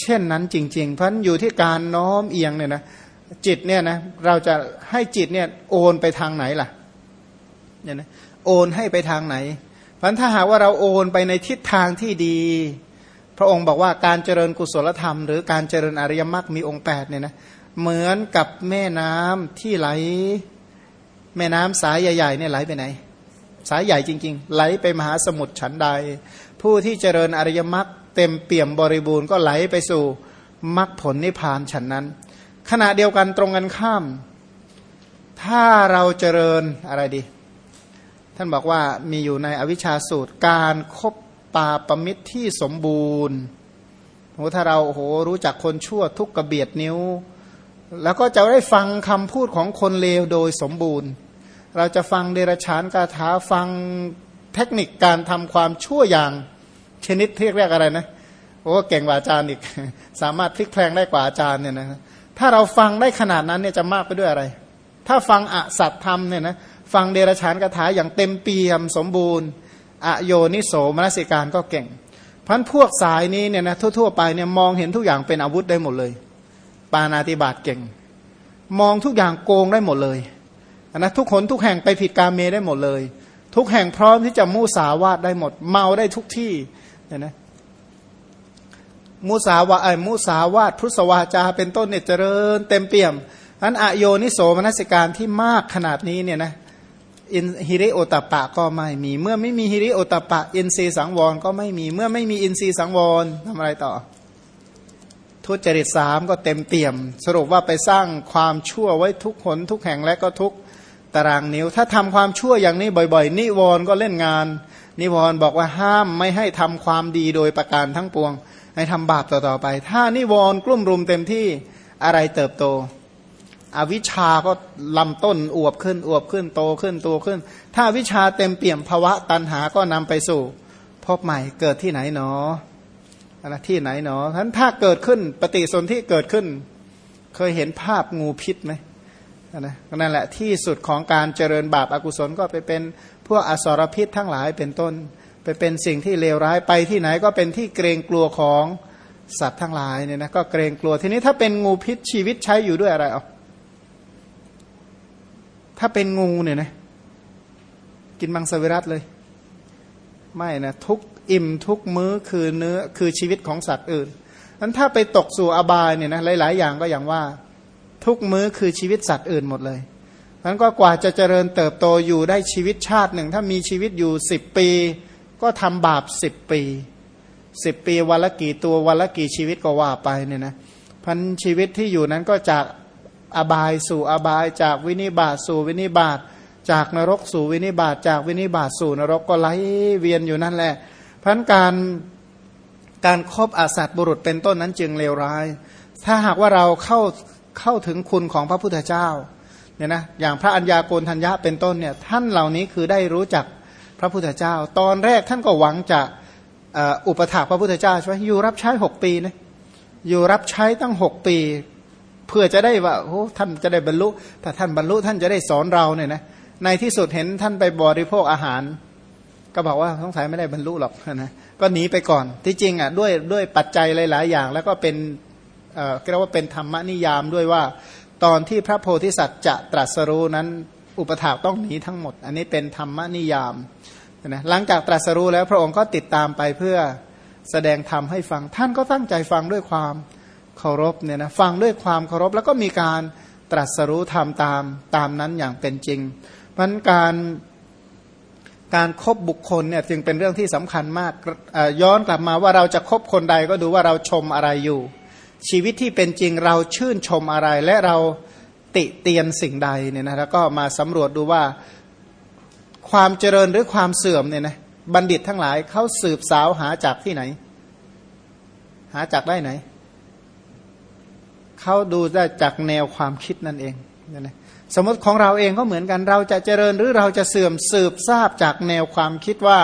เช่นนั้นจริง ๆ เพราะอยู่ที่การน้อมเอียงเนี่ยนะจิตเนี่ยนะเราจะให้จิตเนี่ยโอนไปทางไหนล่ะเนี่ยนะโอนให้ไปทางไหนเพราะถ้าหากว่าเราโอนไปในทิศทางที่ดี พระองค์บอกว่าการเจริญกุศลธรรม หรือการเจริญอริยมรรคมีองค์8เนี่ยนะเหมือนกับแม่น้ำที่ไหล แม่น้ำสายใหญ่ๆเนี่ยไหลไปไหน สายใหญ่จริง ๆ ไหลไปมหาสมุทรฉันใด ผู้ที่เจริญอริยมรรคเต็มเปี่ยมบริบูรณ์ก็ไหลไปสู่มรรคผลนิพพานฉันนั้น ขณะเดียวกันตรงกันข้าม ถ้าเราเจริญอะไรดี ท่านบอกว่ามีอยู่ในอวิชชาสูตรการครบปาปมิตรที่สมบูรณ์โหถ้าเราโหรู้จักคนชั่วทุกกระเบียดนิ้ว แล้วก็จะได้ฟังคำพูดของคนเลวโดยสมบูรณ์ เราจะฟังเดรฉานคาถาฟังเทคนิคการทำความชั่วอย่างชนิดเรียกเรียกอะไรนะโอ้เก่งกว่าอาจารย์อีก สามารถพลิกแพลงได้กว่าอาจารย์เนี่ยนะถ้าเราฟังได้ขนาดนั้นเนี่ยจะมากไปด้วยอะไร ถ้าฟังอสัตธรรมเนี่ยนะฟังเดรฉานคาถาอย่างเต็มเปี่ยมสมบูรณ์อโยนิโสมนสิการก็เก่งพันพวกสายนี้เนี่ยนะทั่วๆไปเนี่ยมองเห็นทุกอย่างเป็นอาวุธได้หมดเลย ปานาติบาตเก่ง มองทุกอย่างโกงได้หมดเลย นะทุกคนทุกแห่งไปผิดกาเมได้หมดเลย ทุกแห่งพร้อมที่จะมูสาวาดได้หมด เมาได้ทุกที่เนี่ยนะมูสาวาไอ้มูสาวาดพุทธวาจาเป็นต้นเนี่ยเจริญ เต็มเปี่ยมอันอโยนิโสมนัสการที่มากขนาดนี้เนี่ยนะอินฮิริโอตปะก็ไม่มี เมื่อไม่มีฮิริโอตปะ อินทรีสังวรก็ไม่มี เมื่อไม่มีอินทรีสังวรทำอะไรต่อ ทุจริตสามก็เต็มเปี่ยม สรุปว่าไปสร้างความชั่วไว้ทุกคนทุกแห่งและก็ทุการางนิ้ว ถ้าทำความชั่วอย่างนี้บ่อย ๆ นิวรณ์ก็เล่นงาน นิวรณ์บอกว่าห้ามไม่ให้ทำความดีโดยประการทั้งปวง ให้ทำบาปต่อๆไป ถ้านิวรณ์กลุ่มรุมเต็มที่อะไรเติบโต อวิชาก็ลำต้นอวบขึ้นอวบขึ้นโตขึ้นโตขึ้น ถ้าวิชาเต็มเปี่ยมภาวะตันหาก็นำไปสู่ พบใหม่เกิดที่ไหนหนอนะที่ไหนหนอฉะนั้นถ้าเกิดขึ้นปฏิสนธิเกิดขึ้น เคยเห็นภาพงูพิษไหม นะนั่นแหละที่สุดของการเจริญบาปอากุศลก็ไปเป็นพวกอสรพิษทั้งหลายเป็นต้น ไปเป็นสิ่งที่เลวร้ายไปที่ไหนก็เป็นที่เกรงกลัวของสัตว์ทั้งหลายเนี่ยนะก็เกรงกลัวทีนี้ถ้าเป็นงูพิษชีวิตใช้อยู่ด้วยอะไรเอาถ้าเป็นงูเนี่ยนะกินมังสวิรัตเลย ไม่นะทุกอิ่มทุกมื้อคือเนื้อคือชีวิตของสัตว์อื่นนั้นถ้าไปตกสู่อบายเนี่ยนะหลาย ๆ อย่างก็อย่างว่า ทุกมื้อคือชีวิตสัตว์อื่นหมดเลยนั้นก็กว่าจะเจริญเติบโตอยู่ได้ชีวิตชาติหนึ่ง ถ้ามีชีวิตอยู่สิบปี ก็ทำบาปสิบปีสิบปีวันละกี่ตัววันละกี่ชีวิตก็ว่าไปเนี่ยนะพันชีวิตที่อยู่นั้นก็จากอบายสู่อบาย จากวินิบาตสู่วินิบาตจากนรกสู่วินิบาตจากวินิบาตสู่นรกก็ไหลเวียนอยู่นั่นแหละพันการการครอบอาสัตบุรุษเป็นต้นนั้นจึงเลวร้าย ถ้าหากว่าเราเข้า เข้าถึงคุณของพระพุทธเจ้าเนี่ยนะอย่างพระัญญาโกณทัญญะเป็นต้นเนี่ยท่านเหล่านี้คือได้รู้จักพระพุทธเจ้า ตอนแรกท่านก็หวังจะอุปถากพระพุทธเจ้าใช่ไหมอยู่รับใช้หกปีนะอยู่รับใช้ตั้งหกปี เพื่อจะได้ว่าโอ้ท่านจะได้บรรลุถ้าท่านบรรลุท่านจะได้สอนเราเนี่ยนะในที่สุดเห็นท่านไปบริโภคอาหาร ก็บอกว่าสงสัยไม่ได้บรรลุหรอกนะก็หนีไปก่อนที่จริงอะด้วยด้วยปัจจัยหลาย ๆ อย่าง แล้วก็เป็น เอ่อเรียกว่าเป็นธรรมนิยามด้วยว่า ตอนที่พระโพธิสัตว์จะตรัสรู้นั้นอุปถากต้องหนีทั้งหมด อันนี้เป็นธรรมนิยามนะหลังจากตรัสรู้แล้วพระองค์ก็ติดตามไปเพื่อแสดงธรรมให้ฟัง ท่านก็ตั้งใจฟังด้วยความเคารพเนี่ยนะฟังด้วยความเคารพ แล้วก็มีการตรัสรู้ธรรมตามตามนั้นอย่างเป็นจริงมันการการครบบุคคลเนี่ยจึงเป็นเรื่องที่สำคัญมากย้อนกลับมาว่าเราจะคบคนใดก็ดูว่าเราชมอะไรอยู่ ชีวิตที่เป็นจริงเราชื่นชมอะไร และเราติเตียนสิ่งใดเนี่ยนะแล้วก็มาสำรวจดูว่าความเจริญหรือความเสื่อมเนี่ยนะบัณฑิตทั้งหลายเขาสืบสาวหาจากที่ไหน หาจากได้ไหนเขาดูได้จากแนวความคิดนั่นเองเนี่ยนะสมมติของเราเองก็เหมือนกันเราจะเจริญหรือเราจะเสื่อมสืบทราบจากแนวความคิดว่า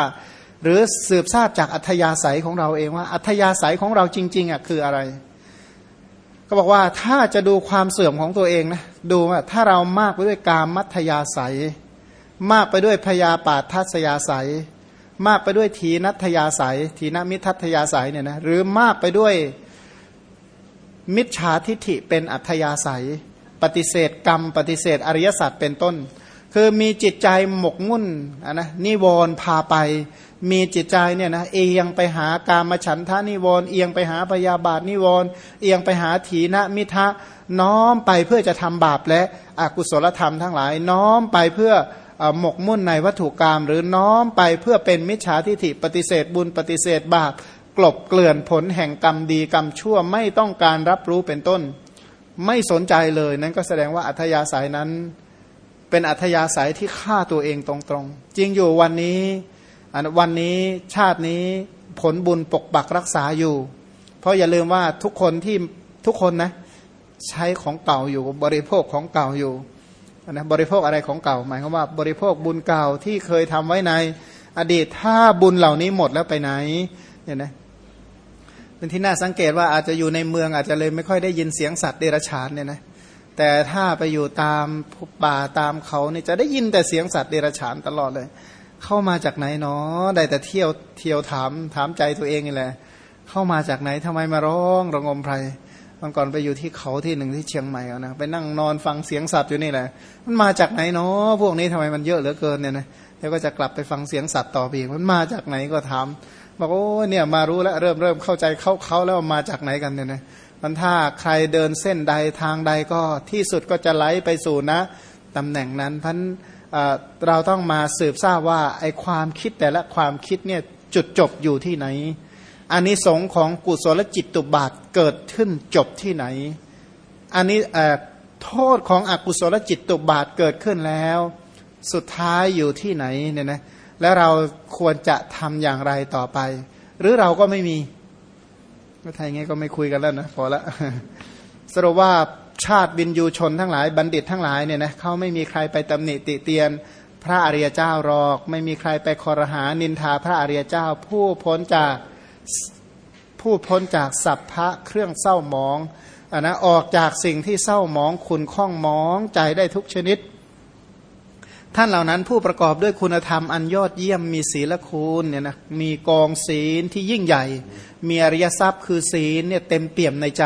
หรือสืบทราบจากอัธยาศัยของเราเองว่า อัธยาศัยของเราจริง ๆอะคืออะไร็บอกว่าถ้าจะดูความเสื่อมของตัวเองนะดูว่าถ้าเรามากไปด้วยกามมัธยาศัย มากไปด้วยพยาปาทัศยาศัย มากไปด้วยทีนัทยาศัย ทีนมิทัศยาศัยเนี่ยนะหรือมากไปด้วยมิจฉาทิฐิเป็นอัธยาศัย ปฏิเสธกรรม ปฏิเสธอริยสัจเป็นต้น คือมีจิตใจหมกมุ่นนะนิวรณ์พาไป มีจิตใจเนี่ยนะเอียงไปหากามฉันทานิวรเอียงไปหาพยาบาทนิวรเอียงไปหาถีนมิทะน้อมไปเพื่อจะทำบาปและอกุศลธรรมทั้งหลาย น้อมไปเพื่อหมกมุ่นในวัตถุกรรมหรือน้อมไปเพื่อเป็นมิจฉาทิฏฐิปฏิเสธบุญปฏิเสธบาปกลบเกลื่อนผลแห่งกรรมดีกรรมชั่วไม่ต้องการรับรู้เป็นต้น ไม่สนใจเลยนั่นก็แสดงว่าอัธยาศัยนั้น เป็นอัธยาศัยที่ฆ่าตัวเองตรงๆ จริงอยู่วันนี้ อันวันนี้ชาตินี้ผลบุญปกปักรักษาอยู่ เพราะอย่าลืมว่าทุกคนที่ทุกคนนะใช้ของเก่าอยู่บริโภคของเก่าอยู่นะบริโภคอะไรของเก่า หมายความว่า บริโภคบุญเก่าที่เคยทำไว้ใน อดีตถ้าบุญเหล่านี้หมดแล้วไปไหนเนี่ยนะเป็นที่น่าสังเกตว่าอาจจะอยู่ในเมืองอาจจะเลยไม่ค่อยได้ยินเสียงสัตว์เดรัจฉานเนี่ยนะแต่ถ้าไปอยู่ตามป่าตามเขาเนี่ยจะได้ยินแต่เสียงสัตว์เดรัจฉานตลอดเลย เข้ามาจากไหนเนาะได้แต่เที่ยวเที่ยวถามถามใจตัวเองนี่แหละ เข้ามาจากไหนทำไมมาร้องระงมไพรมันก่อนไปอยู่ที่เขาที่หนึ่งที่เชียงใหม่นะไปนั่งนอนฟังเสียงสัตว์อยู่นี่แหละ มันมาจากไหนเนาะพวกนี้ทำไมมันเยอะเหลือเกินเนี่ยนะแล้วก็จะกลับไปฟังเสียงสัตว์ต่อไปมันมาจากไหนก็ถามบอกโอ้เนี่ยมารู้แล้วเริ่มเริ่มเข้าใจเขาเขาแล้วมาจากไหนกันเนี่ยนะมันถ้าใครเดินเส้นใดทางใดก็ที่สุดก็จะไหลไปสู่นะตำแหน่งนั้นพัน เราต้องมาสืบทราบว่าไอความคิดแต่ละความคิดเนี่ยจุดจบอยู่ที่ไหนอันนี้สงของกุศลจิตตุบาทเกิดขึ้นจบที่ไหน อันนี้โทษของอกุศลจิตตุบาทเกิดขึ้นแล้ว สุดท้ายอยู่ที่ไหนเนี่ยนะแล้วเราควรจะทำอย่างไรต่อไป หรือเราก็ไม่มีก็ไทยงี้ก็ไม่คุยกันแล้วนะพอละสรุปว่า ชาติบินยูชนทั้งหลายบัณฑิตทั้งหลายเนี่ยนะเขาไม่มีใครไปตำหนิติเตียนพระอริยเจ้าหรอก ไม่มีใครไปคอรหานินทาพระอริยเจ้า ผู้พ้นจากผู้พ้นจากสัพพะเครื่องเศร้าหมองอนนะออกจากสิ่งที่เศร้าหมองคุณข้องมองใจได้ทุกชนิด ท่านเหล่านั้นผู้ประกอบด้วยคุณธรรมอันยอดเยี่ยมมีศีลคุณเนี่ยนะมีกองศีลที่ยิ่งใหญ่ มีอริยทรัพย์คือศีลเนี่ยเต็มเปี่ยมในใจ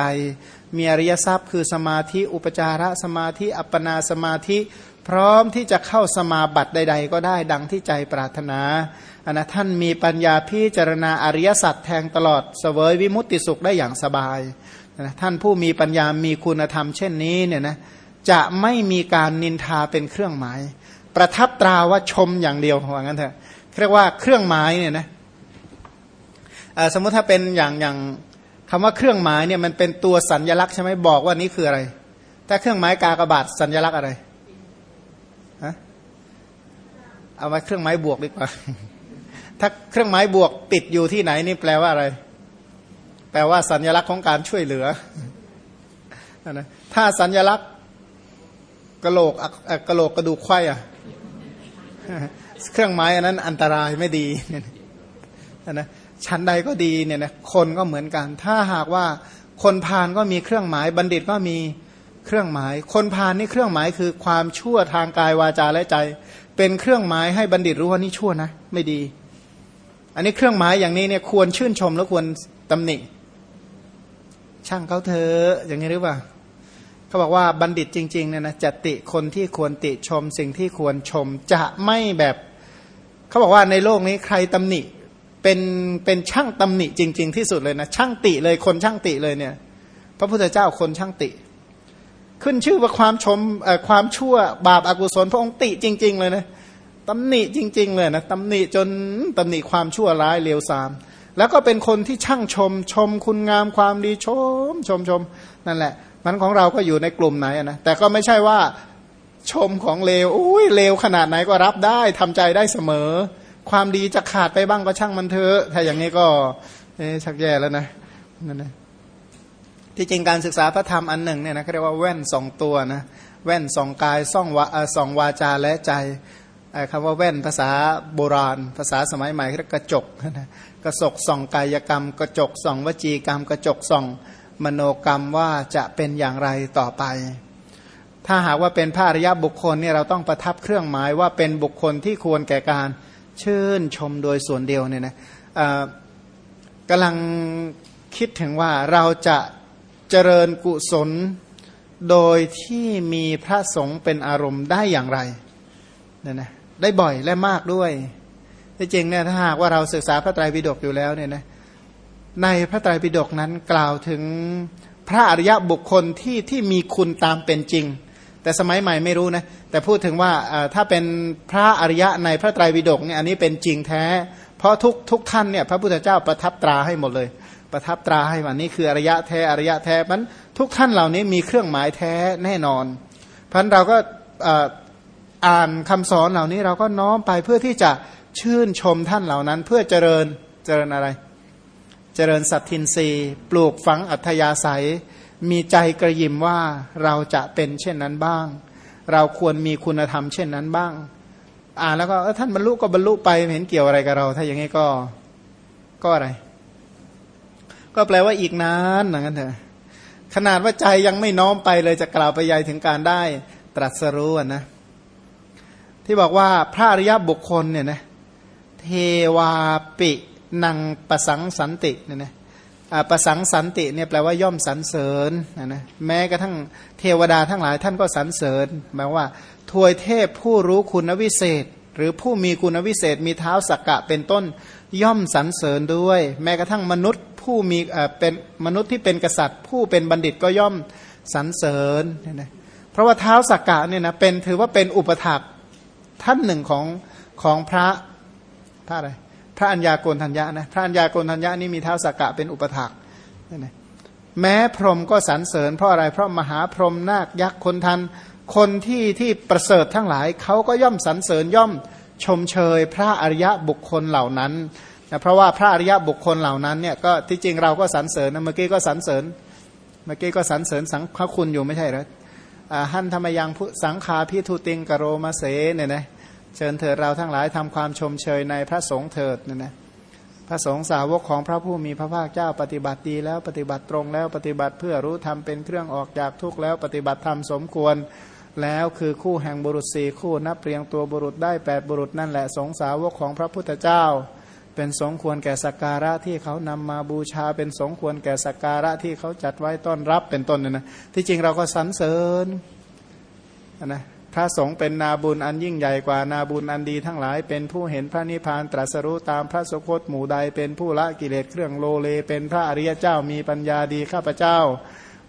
มีอริยทรัพย์ คือสมาธิอุปจาระสมาธิอัปปนาสมาธิพร้อมที่จะเข้าสมาบัติใด ๆ ก็ได้ดังที่ใจปรารถนาอันนะท่านมีปัญญาพิจารณาอริยสัจแทงตลอดเสวยวิมุตติสุขได้อย่างสบายนะท่านผู้มีปัญญามีคุณธรรมเช่นนี้เนี่ยนะจะไม่มีการนินทาเป็นเครื่องหมาย ประทับตราว่าชมอย่างเดียวว่างั้นเถอะเรียกว่าเครื่องหมายเนี่ยนะสมมติถ้าเป็นอย่างอย่าง คำว่าเครื่องหมายเนี่ยมันเป็นตัวสัญญลักษณ์ใช่ไหมบอกว่านี้คืออะไร ถ้าเครื่องหมายกากบาทสัญญลักษณ์อะไรฮะเอาไว้เครื่องหมายบวกดีกว่า ถ้าเครื่องหมายบวกติดอยู่ที่ไหนนี่แปลว่าอะไร แปลว่าสัญลักษณ์ของการช่วยเหลือนะถ้าสัญลักษณ์กระโหลกกระโหลกกระดูกไข่อะเครื่องหมายอันนั้นอันตรายไม่ดีเนี่ยนะ ชั้นใดก็ดีเนี่ยนะคนก็เหมือนกัน ถ้าหากว่าคนพาลก็มีเครื่องหมาย บัณฑิตก็มีเครื่องหมาย คนพาลนี่เครื่องหมายคือความชั่วทางกายวาจาและใจ เป็นเครื่องหมายให้บัณฑิตรู้ว่านี่ชั่วนะ ไม่ดี อันนี้เครื่องหมายอย่างนี้เนี่ยควรชื่นชมแล้วควรตำหนิ ช่างเขาเธออย่างนี้หรือเปล่าเขาบอกว่าบัณฑิตจริงๆเนี่ยนะจะติคนที่ควรติชมสิ่งที่ควรชมจะไม่แบบ เขาบอกว่าในโลกนี้ใครตำหนิ เป็นเป็นช่างตำหนิจริง ๆ ที่สุดเลยนะช่างติเลยคนช่างติเลยเนี่ย พระพุทธเจ้าคนช่างติ ขึ้นชื่อว่าความชมความชั่วบาปอากุศลพระองค์ติจริง ๆ เลยนะตำหนิจริง ๆ เลยนะตำหนิจนตำหนิความชั่วร้ายเลวทราม แล้วก็เป็นคนที่ช่างชม ชมคุณงามความดีชม ชมชมนั่นแหละ มันของเราก็อยู่ในกลุ่มไหนนะแต่ก็ไม่ใช่ว่าชมของเลวอุ้ยเลวขนาดไหนก็รับได้ทำใจได้เสมอ ความดีจะขาดไปบ้างก็ช่างมันเถอะถ้าอย่างนี้ก็เอ๊ชักแย่แล้วนะนั่นนะที่จริงการศึกษาพระธรรมอันหนึ่งเนี่ยนะเขาเรียกว่าแว่นสองตัวนะแว่นสองกายส่องวาสองวาจาและใจคำว่าแว่นภาษาโบราณ ภาษาสมัยใหม่เรียกกระจกนะกระจกส่องกายกรรม กระจกส่องวจีกรรม กระจกส่องมโนกรรมว่าจะเป็นอย่างไรต่อไป ถ้าหากว่าเป็นพระอริยบุคคลเนี่ยเราต้องประทับเครื่องหมายว่าเป็นบุคคลที่ควรแก่การ ชื่นชมโดยส่วนเดียวเนี่ยนะกำลังคิดถึงว่าเราจะเจริญกุศลโดยที่มีพระสงฆ์เป็นอารมณ์ได้อย่างไรเนี่ยนะได้บ่อยและมากด้วยที่จริงเนี่ยถ้าหากว่าเราศึกษาพระไตรปิฎกอยู่แล้วเนี่ยนะในพระไตรปิฎกนั้นกล่าวถึงพระอริยบุคคลที่ที่มีคุณตามเป็นจริง แต่สมัยใหม่ไม่รู้นะ แต่พูดถึงว่าถ้าเป็นพระอริยะในพระไตรปิฎกเนี่ยอันนี้เป็นจริงแท้ เพราะทุกทุกท่านเนี่ยพระพุทธเจ้าประทับตราให้หมดเลย ประทับตราให้ว่านี่คืออริยะแท้อริยะแท้มันทุกท่านเหล่านี้มีเครื่องหมายแท้แน่นอน เพราะเราก็อ่านคำสอนเหล่านี้เราก็น้อมไปเพื่อที่จะชื่นชมท่านเหล่านั้น เพื่อเจริญเจริญอะไร เจริญสัตทินรีปลูกฝังอัธยาศัย มีใจกระยิมว่าเราจะเป็นเช่นนั้นบ้าง เราควรมีคุณธรรมเช่นนั้นบ้าง อ่านแล้วก็ท่านบรรลุก็บรรลุไปเห็นเกี่ยวอะไรกับเรา ถ้าอย่างนี้ก็ก็อะไร ก็แปลว่าอีกนานนั้นเถอะขนาดว่าใจยังไม่น้อมไปเลยจะกล่าวไปใหญ่ถึงการได้ตรัสรู้นะที่บอกว่าพระอริยบุคคลเนี่ยนะเทวาปินังประสังสันติเนี่ยนะ ประสังสันติเนี่ยแปลว่าย่อมสรรเสริญนะนะแม้กระทั่งเทวดาทั้งหลายท่านก็สรรเสริญหมายว่าทวยเทพผู้รู้คุณวิเศษ หรือผู้มีคุณวิเศษ มีเท้าสักกะเป็นต้นย่อมสรรเสริญด้วย แม้กระทั่งมนุษย์ผู้มีเป็นมนุษย์ที่เป็นกษัตริย์ ผู้เป็นบัณฑิตก็ย่อมสรรเสริญเนี่ยนะเพราะว่าเท้าสักกะเนี่ยนะเป็นถือว่าเป็นอุปถักท่านหนึ่งของของพระพระอะไร พระัญญาโกณทัญญานะพระัญญาโกณทัญญานี่มีเท้าสักกะเป็นอุปถากนี่นะแม้พรหมก็สรรเสริญเพราะอะไรเพราะมหาพรหมนาคยักษ์คนทัน คนที่ที่ประเสริฐทั้งหลายเขาก็ย่อมสรรเสริญย่อมชมเชยพระอริยะบุคคลเหล่านั้นนะเพราะว่าพระอริยะบุคคลเหล่านั้นเนี่ยก็ที่จริงเราก็สรรเสริญนะเมื่อกี้ก็สรรเสริญ เมื่อกี้ก็สรรเสริญสังฆคุณอยู่ไม่ใช่หรอหันธรรมยังสังคาพิทุติงกโรมาเสเนี่ยนะ เชิญเถิดเราทั้งหลายทำความชมเชยในพระสงฆ์เถิดเนี่ยนะพระสงฆ์สาวกของพระผู้มีพระภาคเจ้าปฏิบัติดีแล้วปฏิบัติตรงแล้วปฏิบัติเพื่อรู้ธรรมเป็นเครื่องออกจากทุกข์แล้วปฏิบัติธรรมสมควรแล้วคือคู่แห่งบุรุษสี่คู่นับเรียงตัวบุรุษได้แปดบุรุษนั่นแหละสงสาวกของพระพุทธเจ้า เป็นสงควรแก่สักการะที่เขานำมาบูชาเป็นสงควรแก่สักการะที่เขาจัดไว้ต้อนรับเป็นต้นนะนะที่จริงเราก็สรรเสริญนะ พระสงฆ์เป็นนาบุญอันยิ่งใหญ่กว่านาบุญอันดีทั้งหลาย เป็นผู้เห็นพระนิพพานตรัสรู้ตามพระสุคตหมู่ใดเป็นผู้ละกิเลสเครื่องโลเล เป็นพระอริยเจ้ามีปัญญาดีข้าพเจ้า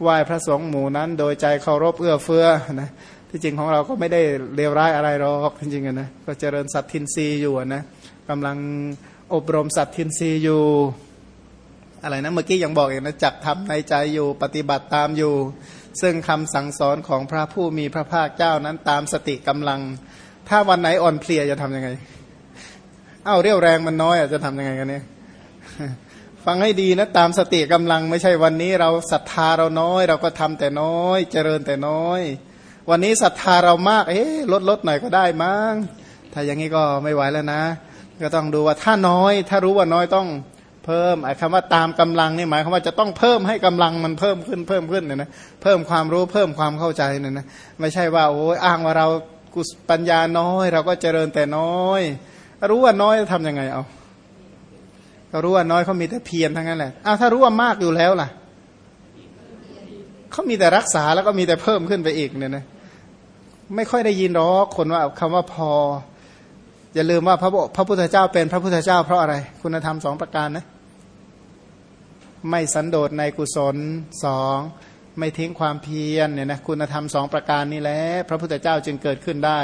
ไหว้พระสงฆ์หมู่นั้นโดยใจเคารพเอื้อเฟื้อนะที่จริงของเราก็ไม่ได้เลวร้ายอะไรหรอกจริงๆนะก็เจริญสัตทินรีอยู่นะกำลังอบรมสัตทินรีอยู่อะไรนะเมื่อกี้ยังบอกเองนะจักทำในใจอยู่ปฏิบัติตามอยู่ ซึ่งคำสั่งสอนของพระผู้มีพระภาคเจ้านั้นตามสติกำลัง ถ้าวันไหนอ่อนเพลียจะทำยังไง เอาเรี่ยวแรงมันน้อยจะทำยังไงกันเนี่ยฟังให้ดีนะตามสติกำลังไม่ใช่วันนี้เราศรัทธาเราน้อย เราก็ทำแต่น้อย เจริญแต่น้อย วันนี้ศรัทธาเรามาก เอ๊ะลดลดหน่อยก็ได้มั้งถ้าอย่างนี้ก็ไม่ไหวแล้วนะ ก็ต้องดูว่าถ้าน้อย ถ้ารู้ว่าน้อยต้อง เพิ่มไอ้คำว่าตามกำลังนี่หมายความว่าจะต้องเพิ่มให้กำลังมันเพิ่มขึ้นเพิ่มขึ้นเนี่ยนะเพิ่มความรู้เพิ่มความเข้าใจเนี่ยนะไม่ใช่ว่าโอ้ยอ้างว่าเรากุศปัญญาน้อย เราก็เจริญแต่น้อย รู้ว่าน้อยทํำยังไงเอาก็รู้ว่าน้อยเขามีแต่เพียรทั้งนั้นแหละอ้าวถ้ารู้ว่ามากอยู่แล้วล่ะเขามีแต่รักษาแล้วก็มีแต่เพิ่มขึ้นไปอีกเนี่ยนะไม่ค่อยได้ยินหรอกคนว่าคำว่าพออย่าลืมว่าพระพระพุทธเจ้าเป็นพระพุทธเจ้าเพราะอะไร คุณธรรมสองประการนะ ไม่สันโดษในกุศลสองไม่ทิ้งความเพียรเนี่ยนะคุณธรรมสองประการนี้แหละพระพุทธเจ้าจึงเกิดขึ้นได้